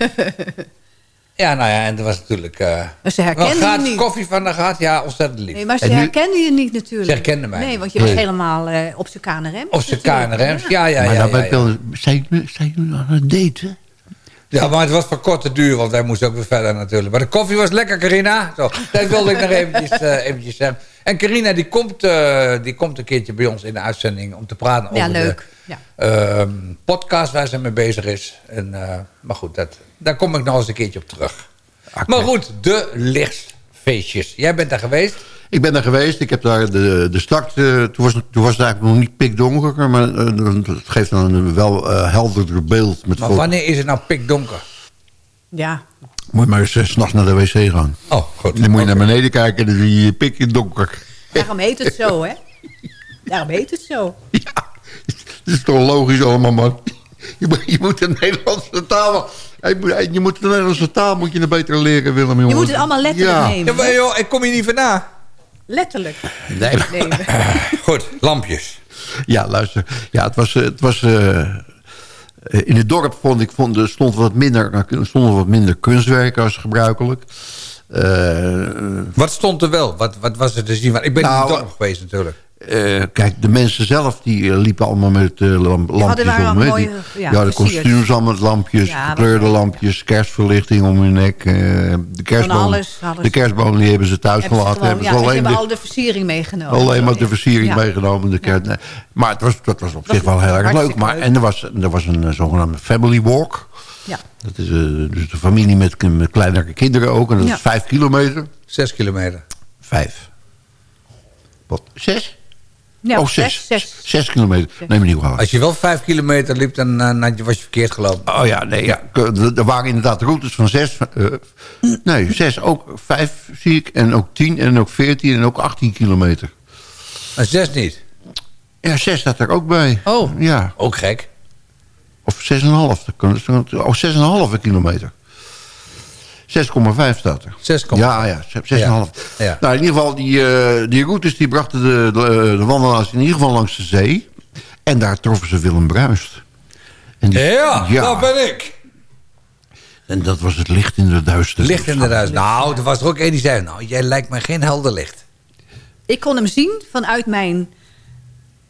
ja, nou ja, en dat was natuurlijk... eh Maar ze herkende je gratis niet. koffie van haar gehad. Ja, ontzettend lief. Nee, maar ze En nu- herkende je niet natuurlijk. Ze herkende mij Nee, want je was Nee. helemaal eh, op zijn KNRM. Of ze KNRM's. Ja, ja, ja. maar ja, nou ben ja, ik wel... Zijn jullie zijn jullie aan het daten? Ja, maar het was voor korte duur, want wij moesten ook weer verder natuurlijk. Maar de koffie was lekker, Carina. Zo, dat wilde ik nog eventjes, eh, eventjes zeggen. En Carina, die komt, eh, die komt een keertje bij ons in de uitzending... om te praten over Ja, leuk. Ja. de ehm, podcast waar ze mee bezig is. En, eh, maar goed, dat, daar kom ik nog eens een keertje op terug. Maar goed, de lichtfeestjes. Jij bent daar geweest? Ik ben daar geweest. Ik heb daar de, de start... eh, toen, was, toen was het eigenlijk nog niet pikdonker. Maar eh, het geeft dan een wel helderder beeld. Met Maar wanneer is het nou pikdonker? ja. Moet je maar eens eh, 's s'nachts naar de wc gaan. Oh, goed. Dan moet je naar beneden kijken en dan zie je pik in donker. Daarom heet het zo, hè? Daarom heet het zo. (laughs) Ja, dat is toch logisch allemaal, man. Je moet, je moet de Nederlandse taal... Je moet, je moet de Nederlandse taal moet je er beter leren, Willem, jongen. Je moet het allemaal letterlijk ja. nemen. Ja, maar joh, ik kom hier niet vandaan. Letterlijk Nee, nemen. (laughs) Goed, lampjes. Ja, luister. Ja, het was... eh, Het was eh, in het dorp vond ik vond, er stond wat minder, er stonden wat minder kunstwerken als gebruikelijk. Eh, Wat stond er wel? Wat, wat was er te zien? Ik ben Nou, in het dorp geweest natuurlijk. Eh, kijk, de mensen zelf die eh, liepen allemaal met eh, lamp, lampjes waren om. mooie, Die- ja, ja, de kostuums allemaal met lampjes, Ja, gekleurde lampjes, kerstverlichting om hun nek. eh, de, kerstboom, alles, alles. de kerstboom die hebben ze thuis Hebben ze gelaten. gewoon- hebben ja, ze ze alleen, hebben de, al de versiering meegenomen. alleen maar de versiering Ja. meegenomen. De kerst, nee. Maar het was, dat was op zich wel heel erg leuk. Maar, en er was, er was een zogenaamde family walk. Ja. Dat is dus de familie met, met kleinere kinderen ook. En dat Ja. is vijf kilometer. Zes kilometer. Vijf. Wat? Zes? Ja, oh, zes. zes. Zes, kilometer. Neem me niet kwalijk. Als je wel vijf kilometer liep, dan je- was je verkeerd gelopen. Oh ja, nee, ja. Er waren inderdaad routes van zes. eh, nee, zes. Ook vijf zie ik. En ook tien. En ook veertien. En ook 18 kilometer. Maar zes niet. Ja, zes staat er ook bij. Oh. Ja. Ook gek. Of 6,5. Dat kan- Oh, 6,5 kilometer. 6,5 staat er. 6, Ja, ja, 6,5. Ja. Ja. Nou, in ieder geval, die, eh, die routes die brachten de, de, de wandelaars in ieder geval langs de zee. En daar troffen ze Willem Bruist. En die- Ja, ja. dat ben ik. En dat was het licht in de duisternis. Licht in de duis. Nou, er was er ook één die zei... Nou, jij lijkt me geen helder licht. Ik kon hem zien vanuit mijn,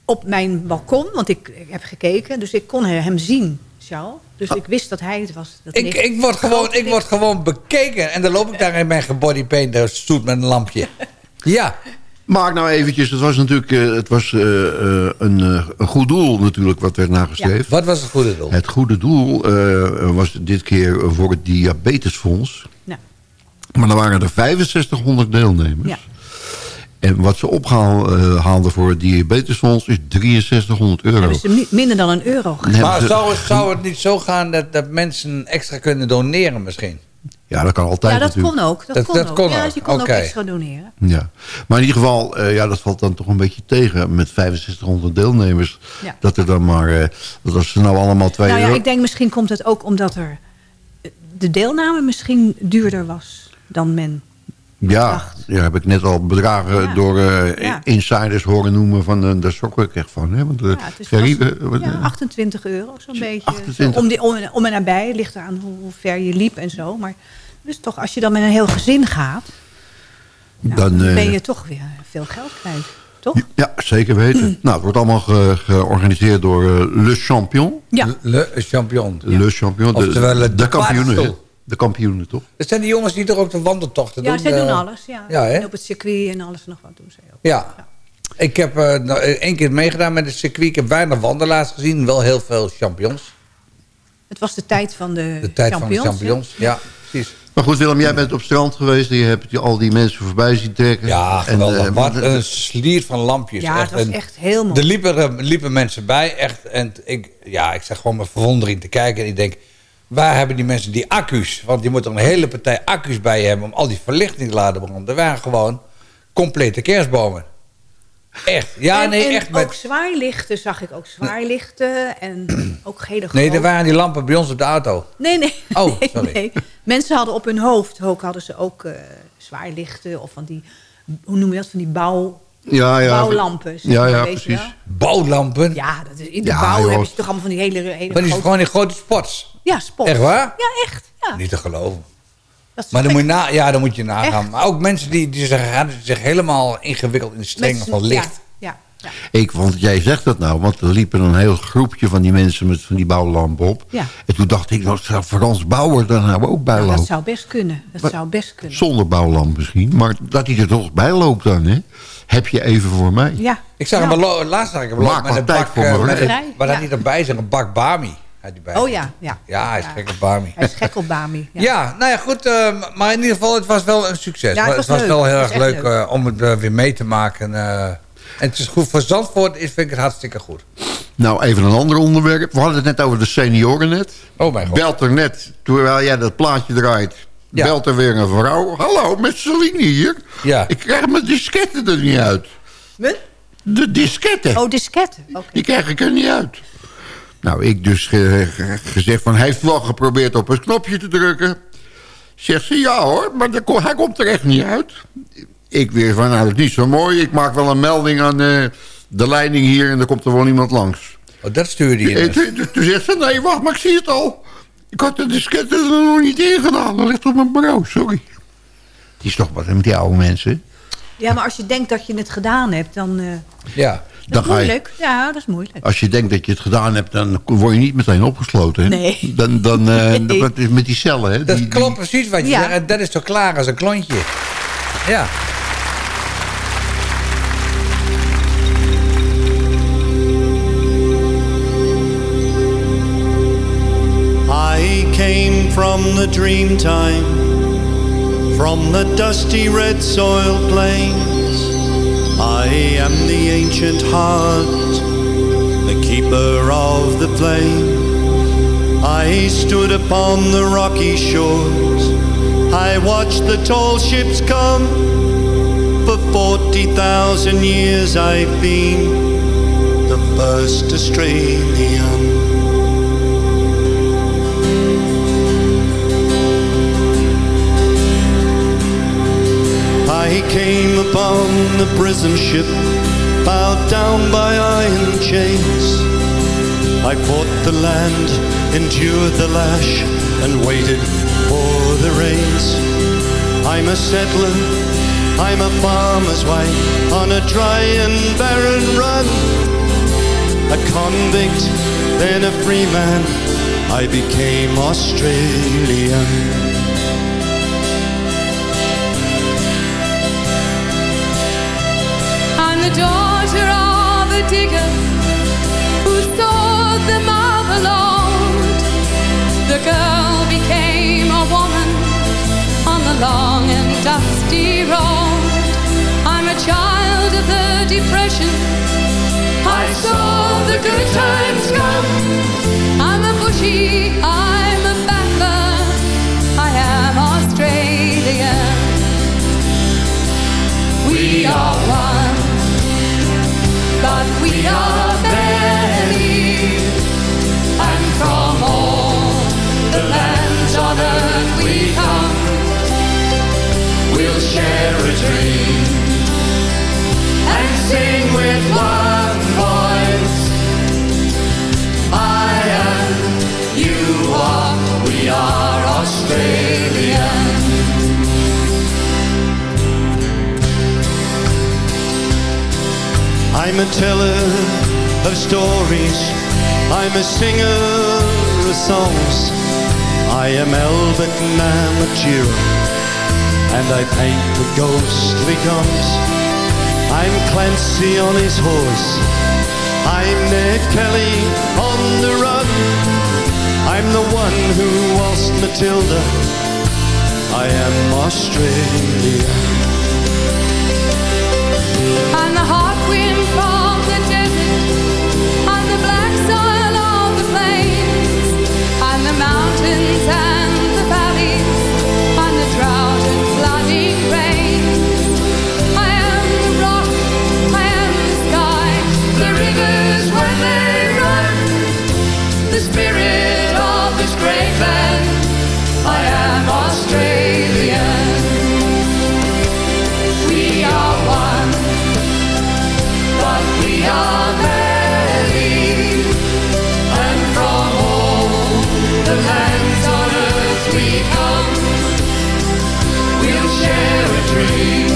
op mijn balkon, want ik, ik heb gekeken. Dus ik kon hem zien Charles. Dus ik wist dat hij het was. Dat Ik, ik, word gewoon, ik word gewoon bekeken. En dan loop ik daar in mijn gebodypaint stoet met een lampje. Ja, Maak nou eventjes, het was natuurlijk eh, het was, eh, eh, een, eh, een goed doel natuurlijk wat werd nagestreefd. wat was het goede doel? Het goede doel eh, was dit keer voor het diabetesfonds. Nou. Maar er waren er 6500 deelnemers. Ja. En wat ze ophaalden voor het diabetesfonds is 6300 euro. Ze mi- minder dan een euro Maar ze- zou het, zou het niet zo gaan dat, dat mensen extra kunnen doneren misschien? Ja, dat kan altijd Ja, dat natuurlijk. kon ook. Dat, Dat- kon dat ook. kon ja, ook. je kon Oké. ook extra doneren. Ja. Maar in ieder geval, eh, ja, dat valt dan toch een beetje tegen met 6500 deelnemers. Ja. Dat er dan maar, eh, dat als ze nou allemaal 2 Nou ja, euro... ik denk misschien komt het ook omdat er eh, de deelname misschien duurder was dan men Ja, dacht. ja, heb ik net al bedragen Ja. door eh, Ja. insiders horen noemen. Van, eh, daar schrok ik echt van. Hè? Want, eh, Ja, het is Gerrie, vast- eh, wat, ja, eh, 28 euro zo'n beetje. 28. Zo, Om, die, om, om en nabij, ligt eraan hoe, hoe ver je liep en zo. Maar dus toch, als je dan met een heel gezin gaat, nou, Dan, dan, ben je toch weer veel geld kwijt. Toch? ja, zeker weten. Nou, het wordt allemaal ge- georganiseerd door Le Champion. Ja. Le champion. Le Champion, de, de, de kampioenen. De kampioenen, toch? Dat zijn die jongens die er ook de wandeltochten Ja, doen. zij doen eh, alles. Ja. ja, hè? En op het circuit en alles en nog wat doen zij ook. Ja. Ik heb eh, nou, één keer meegedaan met het circuit. Ik heb weinig wandelaars gezien. Wel heel veel champions. Het was de tijd van de, De tijd champions. van de champions. Ja, precies. Maar goed, Willem, jij bent op strand geweest. En je hebt die- al die mensen voorbij zien trekken. Ja, En, geweldig. eh, Wat een slier van lampjes. Ja, het was En echt heel mooi. Er liepen, er liepen mensen bij. Echt, en ik, ja, ik zag gewoon met verwondering te kijken. En ik denk, waar hebben die mensen die accu's? Want die moeten een hele partij accu's bij hebben... om al die verlichting te laten branden. Er waren gewoon complete kerstbomen. Echt. Ja, en, nee, en echt. ook Met, zwaailichten zag ik ook zwaailichten en ook hele nee, er grote- waren die lampen bij ons op de auto. Nee, nee. Oh, (laughs) nee, sorry. nee. Mensen hadden op hun hoofd ook, hadden ze ook eh zwaailichten of van die, hoe noem je dat, van die bouw, ja, ja. bouwlampen. Ja, maar, ja, precies. Bouwlampen. Ja, dat is, in de Ja, bouw joh. hebben ze toch allemaal van die hele, hele Maar die grote... gewoon die grote spots. Ja, spot. Echt waar? Ja, echt. Ja. Niet te geloven. Dat is Maar dan moet je, na, ja, dan moet je nagaan. Echt? Maar ook mensen die, die zich, zich helemaal ingewikkeld in de strengen van licht. Ja, ja, Ik, want jij zegt dat nou, want er liepen een heel groepje van die mensen met van die bouwlampen op. Ja. En toen dacht ik, nou, zou Frans Bauer dan nou ook bij. Nou, lopen? dat zou best kunnen. Dat Maar- zou best kunnen. Zonder bouwlamp misschien, maar dat hij er toch bij loopt dan, hè? Heb je even voor mij? Ja. Ik zag Ja. hem laatst zag ik hem Maak met een tijd bak... voor me, eh, Wat had ja. hij erbij? Zeg, een bak Bami. Oh ja, ja. Ja, hij is gek op Bami. Hij is gek op Bami. (laughs) Ja. Ja. nou ja, goed. eh, maar in ieder geval, het was wel een succes. Ja, het was leuk. wel heel erg leuk, leuk. eh, om het eh, weer mee te maken. eh. en het is goed voor Zandvoort, is, vind ik het hartstikke goed. Nou, even een ander onderwerp. We hadden het net over de senioren net. Oh mijn god. Belt er net, terwijl jij dat plaatje draait... Ja. belt er weer een vrouw. Hallo, met Celine hier. Ja. Ik krijg mijn disketten er niet uit. Wat? De disketten. Oh, disketten. Oké. Die krijg ik er niet uit. Nou, ik dus ge- ge- gezegd van... hij heeft wel geprobeerd op het knopje te drukken. Zegt ze, ja hoor, maar de hij komt er echt niet uit. Ik weer van, nou, dat is niet zo mooi. Ik maak wel een melding aan eh, de leiding hier... en er komt er wel iemand langs. Oh, dat stuurde je. Dus. toen, zegt ze, nee, wacht, maar ik zie het al. Ik had de disketten er nog niet in gedaan. Dat ligt op mijn bureau, sorry. Het is toch wat met die oude mensen. Ja, maar als je denkt dat je het gedaan hebt, dan... eh Ja. Dat is je, moeilijk. Ja, dat is moeilijk. als je denkt dat je het gedaan hebt, dan word je niet meteen opgesloten. Hè? Nee. Dan, dan, eh, (laughs) Nee. dat is met die cellen, hè? Dat die, klopt precies wat je Ja. zegt. En dat is toch klaar als een klontje. Ja. I came from the dream time, from the dusty red soiled plains. I am the ancient heart, the keeper of the flame. I stood upon the rocky shores, I watched the tall ships come. For 40,000 years I've been the first Australian. I came upon the prison ship, bowed down by iron chains. I fought the land, endured the lash, and waited for the rains. I'm a settler, I'm a farmer's wife, on a dry and barren run. A convict, then a free man, I became Australian. The daughter of a digger who sought the motherlode. The girl became a woman on the long and dusty road. I'm a child of the depression. I saw the good times come. I'm a bushy, I'm a battler. I am Australian. We are one, but we are. And from all the lands on earth we come, we'll share a dream and sing with one teller of stories. I'm a singer of songs. I am Albert Namatjira, and I paint the ghostly guns. I'm Clancy on his horse. I'm Ned Kelly on the run. I'm the one who lost Matilda. I am Australia. Mountains and the valleys. I'm the drought and flooding dream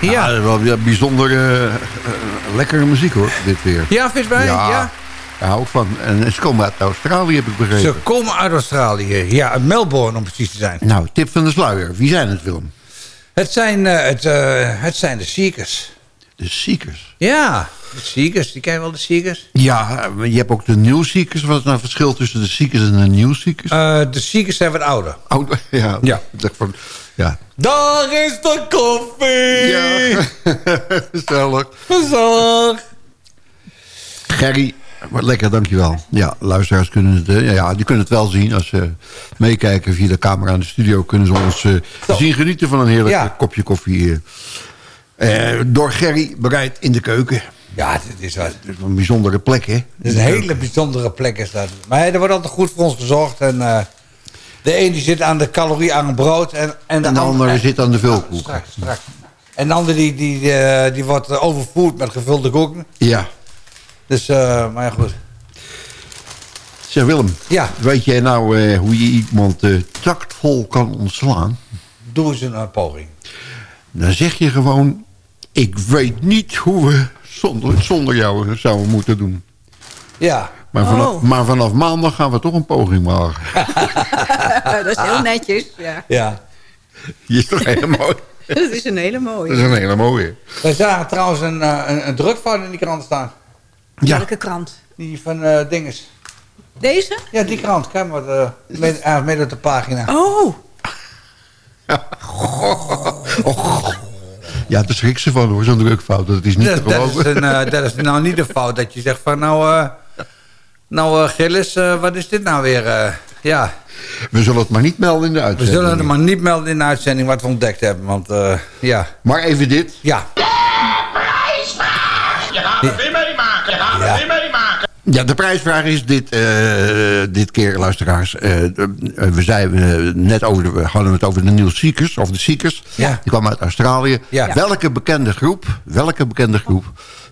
ja. Ja, wel bijzonder eh, eh, lekkere muziek hoor, dit weer. Ja, visbij? Ja. Ja, daar hou ik van. En ze komen uit Australië, heb ik begrepen. Ze komen uit Australië. Ja, Melbourne om precies te zijn. Nou, tip van de sluier. Wie zijn het, Willem? Het zijn, eh, het, het zijn de Seekers. De Seekers. Ja, de Seekers. Die ken je wel, de Seekers? Ja, je hebt ook de New Seekers. Wat is nou het verschil tussen de Seekers en de New Seekers? De Seekers zijn wat ouder. Oh, (laughs) ja. Ja. Ik dacht van, ja. Daar is de koffie! Ja, (laughs) gezellig. Gezellig! Gerry, wat lekker, dankjewel. Ja, luisteraars kunnen het, eh, ja, die kunnen het wel zien. Als ze meekijken via de camera in de studio... kunnen ze ons eh, zien genieten van een heerlijk Ja. kopje koffie. eh. Door Gerry bereid in de keuken. Ja, dit is wat. Het is een bijzondere plek, hè? Het is een hele bijzondere plek is dat. Maar er wordt altijd goed voor ons gezorgd. En, de een die zit aan de caloriearm brood. En, en de, En de ander- andere zit aan de vulkoek. En de ander die, die, eh, die wordt eh, overvoerd met gevulde koeken. Ja. Dus, eh, maar ja, goed. Zeg Willem, Ja, weet jij nou hoe je iemand eh, tactvol kan ontslaan? doe eens een poging. Dan zeg je gewoon... ik weet niet hoe we zonder, zonder jou zouden moeten doen. Ja, Maar vanaf, Oh. maar vanaf maandag gaan we toch een poging maken. (laughs) dat is heel netjes. Ja. ja. Die is toch heel mooi? Dat is een hele mooie. Dat is een hele mooie. Wij zagen trouwens een, eh, een, een drukfout in die krant staan. Ja, Welke krant? Die van eh Dinges. Deze? Ja, die krant. Kijk maar, de, met, eigenlijk midden op de pagina. Oh. (laughs) Och. Ja, daar schrik ze van hoor, zo'n drukfout. Dat is niet te Dat, dat, is geloven. een, eh, dat is nou niet de fout dat je zegt van nou... eh nou eh, Gilles, eh, wat is dit nou weer? eh? ja, We zullen het maar niet melden in de we uitzending. zullen het maar niet melden in de uitzending wat we ontdekt hebben. Want eh, ja, Maar even dit. ja. Je gaat het weer meemaken. Je gaat Ja. het weer meemaken. Ja, de prijsvraag is dit, eh, dit keer, luisteraars. we, zeiden, net over de, we hadden het over de Niels Seekers, of de Seekers. Ja. Die kwam uit Australië. Ja. Welke bekende groep, welke bekende groep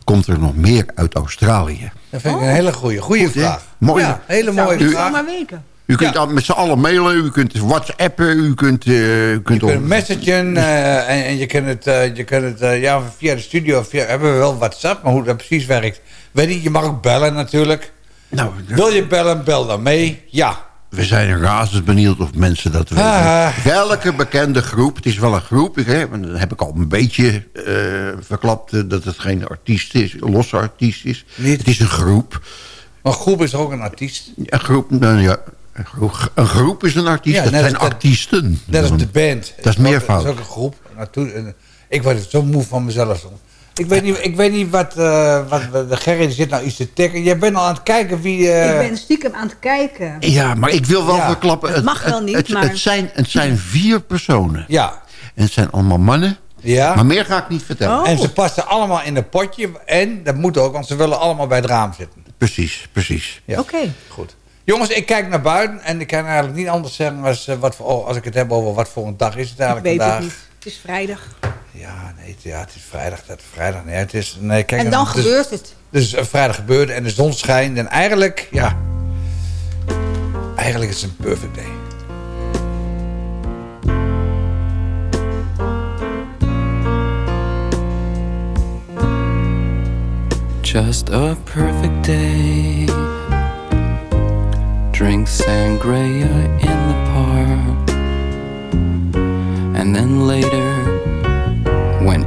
komt er nog meer uit Australië? Dat vind ik een hele goede, goede Goed, vraag. Mooi. Ja, hele mooie U- vraag. maar weten. U kunt Ja. al met z'n allen mailen, u kunt whatsappen, u kunt... eh, u kunt Je kunt messagen eh, en, en je kunt het, eh, je kunt het ja, via de studio via, hebben we wel WhatsApp, maar hoe dat precies werkt, weet niet. Je mag ook bellen natuurlijk. nou, Wil je bellen, bel dan mee. Ja. We zijn razend benieuwd of mensen dat weten. Ah. Welke bekende groep, het is wel een groep, ik, hè, dan heb ik al een beetje eh, verklapt eh, dat het geen artiest is, een losse artiest is. Niet? Het is een groep. Maar groep is ook een artiest. Een groep, nou ja, een groep, een groep is een artiest, Ja, dat zijn dat- artiesten. Net als de band. Dat is meervoud. Dat is ook een groep. Ik word zo moe van mezelf soms. Ik weet niet, ik weet niet wat, eh wat de Gerry die zit nou iets te tikken. Jij bent al aan het kijken wie... eh, Ik ben stiekem aan het kijken. Ja, maar ik wil wel Ja. verklappen. Het mag wel niet, het, maar- Het zijn, het zijn vier personen. Ja. En het zijn allemaal mannen. Ja. Maar meer ga ik niet vertellen. Oh. En ze passen allemaal in een potje. En dat moet ook, want ze willen allemaal bij het raam zitten. Precies, precies. Ja. Oké. Goed. Jongens, ik kijk naar buiten en ik kan eigenlijk niet anders zeggen als, eh, wat voor, oh, als ik het heb over wat voor een dag is het Ik eigenlijk weet vandaag. het niet. Het is vrijdag. Ja, nee, het, ja, het is vrijdag. Dat vrijdag, nee, het is, nee, kijk, En dan gebeurt het. Dus eh, vrijdag gebeurde en de zon schijnt. En eigenlijk, ja... Eigenlijk is het een perfect day. Just a perfect day. Drink sangria in the park. And then later,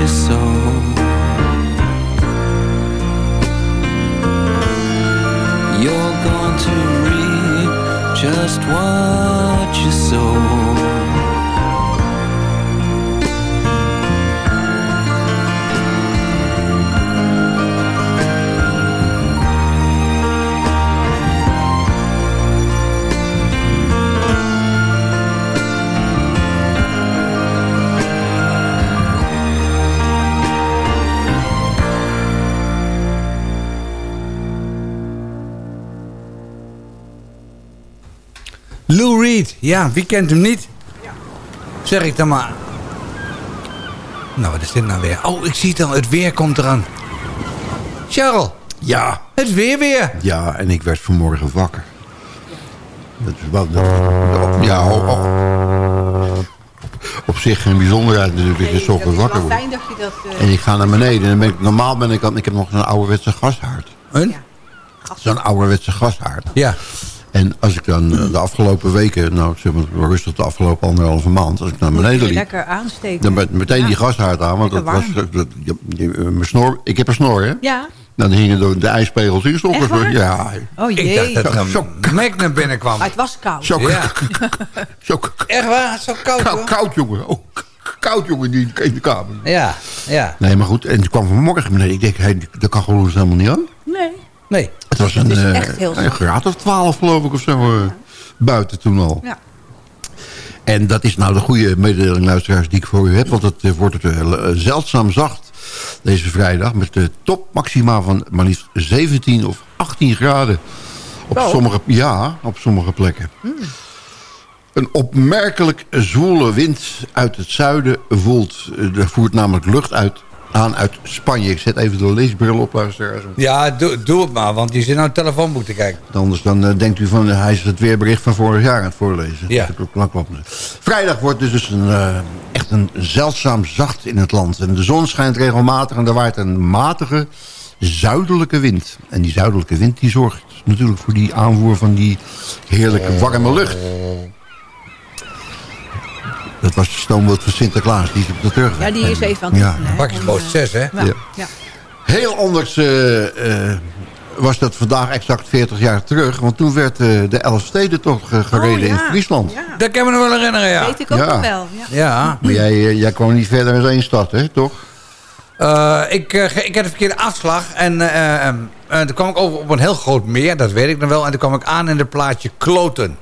your soul. You're going to reap just what you sow. Ja, wie kent hem niet? Zeg ik dan maar. Nou, wat is dit nou weer? Oh, ik zie het al. Het weer komt eraan. Charles. Ja. Het weer weer. Ja, en ik werd vanmorgen wakker. Dat is wel... dat- ja, oh, oh. Op zich geen bijzonderheid natuurlijk dat je Nee, s ochtends dat is wakker wel wordt. fijn dat je dat... eh, En ik ga naar beneden. En dan ben ik, normaal ben ik al... Ik heb nog zo'n ouderwetse gashaard. Een? Zo'n ouderwetse gashaard. Ja. En als ik dan eh, de afgelopen weken... Nou, zeg maar rustig de afgelopen anderhalve maand... Als ik naar beneden liep... lekker aansteken. Dan ben meteen die gashaard aan. Want dat was... Dat, je- je- eh, mijn snor, ik heb een snor, hè? Ja. Dan hingen de, de ijspegels in. Stokken. Ja. Oh Ik jee. dacht dat Zo- naar binnen kwam. Maar het was koud. Zo, Ja. (laughs) zo Echt waar? Zo koud, koud, koud, jongen. Oh, koud, jongen, die in de kamer. Ja, ja. Nee, maar goed. En toen kwam vanmorgen beneden. Ik denk, hey, dat kan gewoon helemaal niet aan. Nee. Nee. Het was een, Het eh, echt heel een zacht. graad of twaalf, geloof ik, of zo. eh, buiten toen al. Ja. En dat is nou de goede mededeling, luisteraars, die ik voor u heb. Want het eh, wordt eh, zeldzaam zacht deze vrijdag. Met de topmaxima van maar liefst 17 of 18 graden. Op sommige, ja, op sommige plekken. Een opmerkelijk zwoele wind uit het zuiden voelt. Er voert namelijk lucht uit, aan uit Spanje. Ik zet even de leesbril op, luisteraars. Ja, doe, doe het maar, want je zit nou het telefoonboek te kijken. Anders dan eh, denkt u van eh, hij is het weerbericht van vorig jaar aan het voorlezen. Ja. Dat klopt-. Vrijdag wordt dus, dus een, eh, echt een zeldzaam zacht in het land. En de zon schijnt regelmatig en er waait een matige zuidelijke wind. En die zuidelijke wind die zorgt natuurlijk voor die aanvoer van die heerlijke warme lucht. Dat was de stoomboot van Sinterklaas, die is op de terug. Ja, die is even aan het Ja. hè. Pakjesboot En, eh, 6, hè? Ja. Ja. ja. Heel anders eh, eh, was dat vandaag exact 40 jaar terug. Want toen werd eh, de Elfstedentocht gereden Oh, ja. in Friesland. Ja. Dat kan me nog wel herinneren, ja. Weet ik ook Ja. nog wel. Ja. Ja. Maar jij, jij kwam niet verder dan één stad, hè, toch? Eh, ik, ik had een verkeerde afslag. En eh, toen kwam ik over op een heel groot meer, dat weet ik nog wel. En toen kwam ik aan in het plaatje Kloten.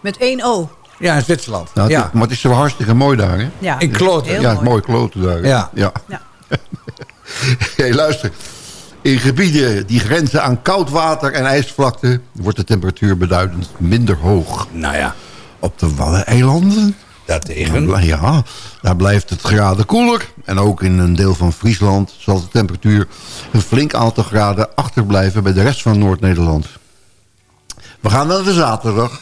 Met één O. Ja, in Zwitserland. Nou, het- ja. Maar het is zo hartstikke mooi daar, hè? Ja. In Kloten. Heel ja, het is mooi. mooi kloten daar. hè? Ja. ja. Ja. (laughs) hey, luister. In gebieden die grenzen aan koud water en ijsvlakte... wordt de temperatuur beduidend minder hoog. Nou ja, Op de Waddeneilanden daartegen. Ja, daar blijft het graden koeler. En ook in een deel van Friesland zal de temperatuur een flink aantal graden achterblijven bij de rest van Noord-Nederland. We gaan naar de zaterdag.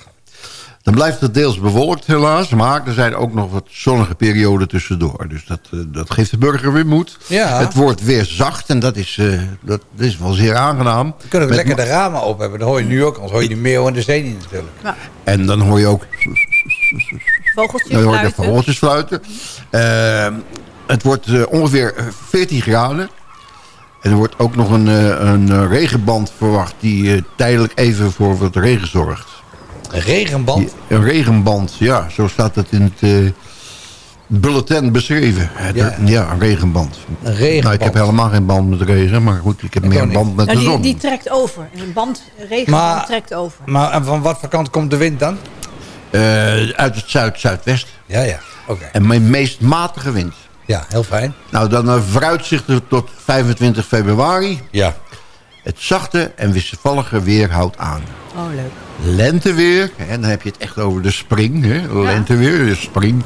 Dan blijft het deels bewolkt helaas, maar er zijn ook nog wat zonnige perioden tussendoor. Dus dat, eh, dat geeft de burger weer moed. Ja. Het wordt weer zacht en dat is, eh, dat, is wel zeer aangenaam. Je kunt ook lekker de ramen open hebben. Dat hoor je nu ook, anders hoor je die meeuw en de zee niet natuurlijk. En dan hoor je ook Vogeltjes Dan hoor je de fluiten. vogeltjes fluiten. Eh, het wordt ongeveer eh, 14 graden. En er wordt ook nog een, eh, een regenband verwacht... die eh, tijdelijk even voor wat regen zorgt. Een regenband? Die- een regenband, ja. Zo staat het in het eh, bulletin beschreven. Ja. ja. een regenband. Een regenband. Nou, ik heb helemaal geen band met regen. Maar goed, ik heb meer een niet. band met Nou, de die, zon. die trekt over. Een band, een regenband Maar- trekt over. Maar en van wat voor kant komt de wind dan? Eh, uit het zuid-zuidwest. Ja, ja. Oké. En mijn meest matige wind. Ja, heel fijn. Nou, dan een vooruitzichten tot 25 februari. Ja. Het zachte en wisselvallige weer houdt aan. Oh, leuk. Lenteweer, en dan heb je het echt over de spring. Hè? Lenteweer, de spring.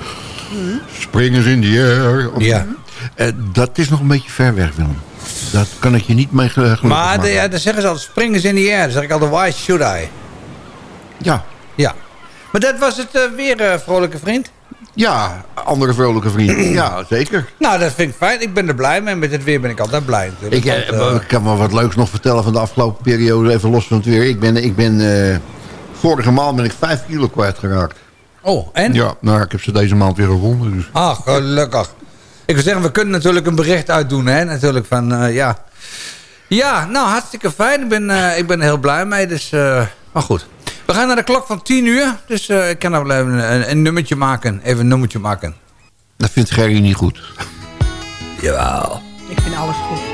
Spring is in the air. Ja. Eh, dat is nog een beetje ver weg, Willem. Dat kan ik je niet mee gelukkig Maar de, maken. ja, dan zeggen ze altijd, spring is in the air. Dan zeg ik altijd, why should I? ja. Ja. Maar dat was het eh, weer, eh, vrolijke vriend. ja, andere vrolijke vrienden. (clears throat) ja, zeker. Nou, dat vind ik fijn. Ik ben er blij mee. Met het weer ben ik altijd blij natuurlijk. Ik, eh, want, eh, ik kan wel wat leuks nog vertellen van de afgelopen periode. Even los van het weer. Ik ben, ik ben eh, vorige maand ben ik 5 kilo kwijtgeraakt. oh, en? Ja, nou, ik heb ze deze maand weer gevonden. Dus. Ah, gelukkig. Ik wil zeggen, we kunnen natuurlijk een bericht uitdoen, hè. Natuurlijk van, eh, ja... Ja, nou, hartstikke fijn. Ik ben, eh, ik ben er heel blij mee. Dus, eh, maar goed. We gaan naar de klok van 10 uur. Dus eh, ik kan nou wel even een, een nummertje maken. Even een nummertje maken. Dat vindt Gerry niet goed. Jawel. Ik vind alles goed.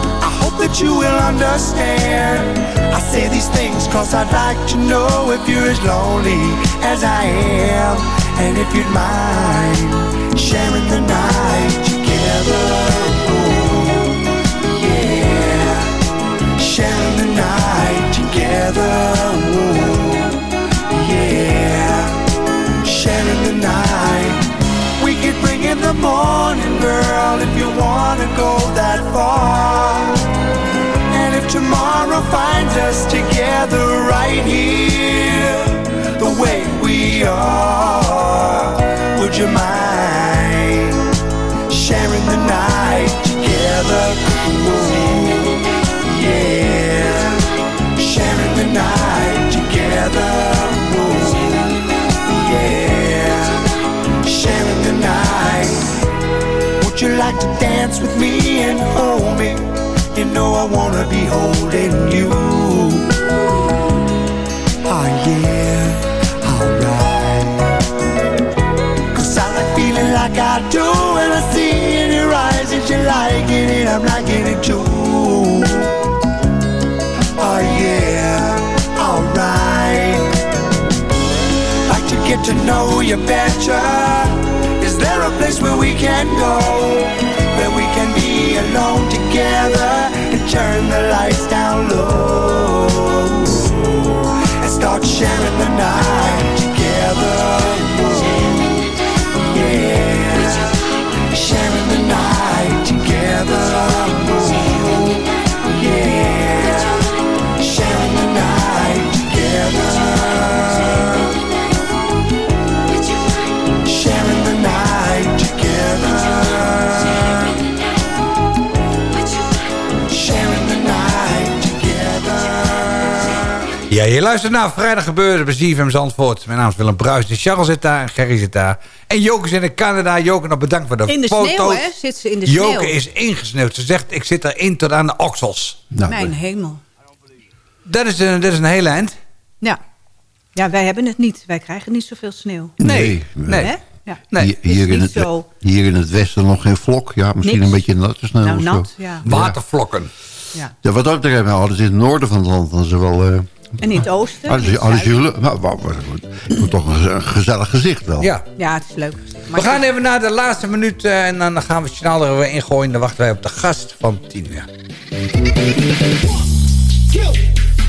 that you will understand. I say these things cause I'd like to know if you're as lonely as I am. And if you'd mind sharing the night together. Oh, yeah. Sharing the night together. Oh, yeah. Sharing the night. We could bring in the morning, girl, if you wanna go that far. If tomorrow finds us together right here, the way we are, would you mind sharing the night together? Ooh, yeah, sharing the night together. Yeah, sharing the night. Would you like to dance with me and hold me? You know I wanna be holding you. Oh yeah, alright. Cause I like feeling like I do when I see in your eyes that you're liking it, I'm liking it too. Oh yeah, alright. Like to get to know you better. Is there a place where we can go? Alone together and turn the lights down low and start sharing the night together. Yeah, sharing the night together. Ja, je luistert naar Vrijdag Gebeurde bij ZFM Zandvoort. Mijn naam is Willem Bruis. De Charles zit daar en Gerry zit daar. En Joke is in Canada. Joke, nog bedankt voor de In de foto's. sneeuw, hè? Zit ze in de sneeuw. Joke is ingesneeuwd. Ze zegt, ik zit erin tot aan de oksels. Mijn hemel. Dat is een, dat is een hele eind. Ja. ja, wij hebben het niet. Wij krijgen niet zoveel sneeuw. Nee. Nee. Hè? Ja. Hier, hier, in het, hier in het westen nog geen vlok. Ja, misschien Niks. een beetje natte sneeuw Nou, of zo. nat, ja. Watervlokken. Ja. Ja, wat dat betreft, nou, hadden ze in het noorden van het land dan ze wel... eh, En in het oosten. zuiden. jullie- nou, wat- ik moet toch een, gez- een gezellig gezicht wel. Ja. Ja, het is leuk. We gaan even naar de laatste minuut eh, en dan gaan we het snel er weer ingooien. Dan wachten wij op de gast van 10 uur.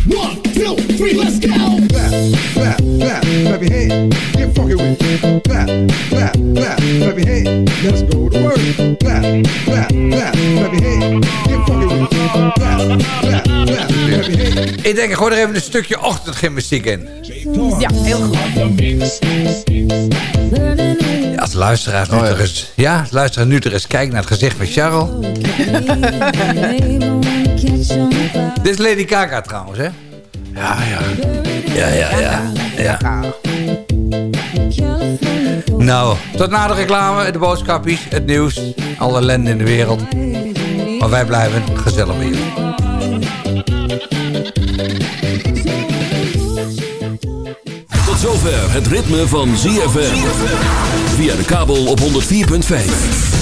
One, two, three, let's go! Clap, clap, clap, clap your hands. Get funky with it. Clap, clap, clap, clap your hands. Let's go to work. Clap, clap, clap, clap your hands. Get funky with it. Clap, clap, clap, clap your hands. Ik denk, ik gooi er even een stukje ochtendgymnastiek in. Ja, heel goed. Ja, als luisteraars nu Oh, ja. eens... Ja, als luisteraar nu toch eens kijken naar het gezicht van Charles. (laughs) Dit is Lady Gaga trouwens, hè? ja. ja. Ja, ja, ja. ja. Nou, tot na de reclame, de boodschapjes, het nieuws, alle ellende in de wereld. Maar wij blijven gezellig met jullie. Tot zover het ritme van ZFM. Via de kabel op 104.5.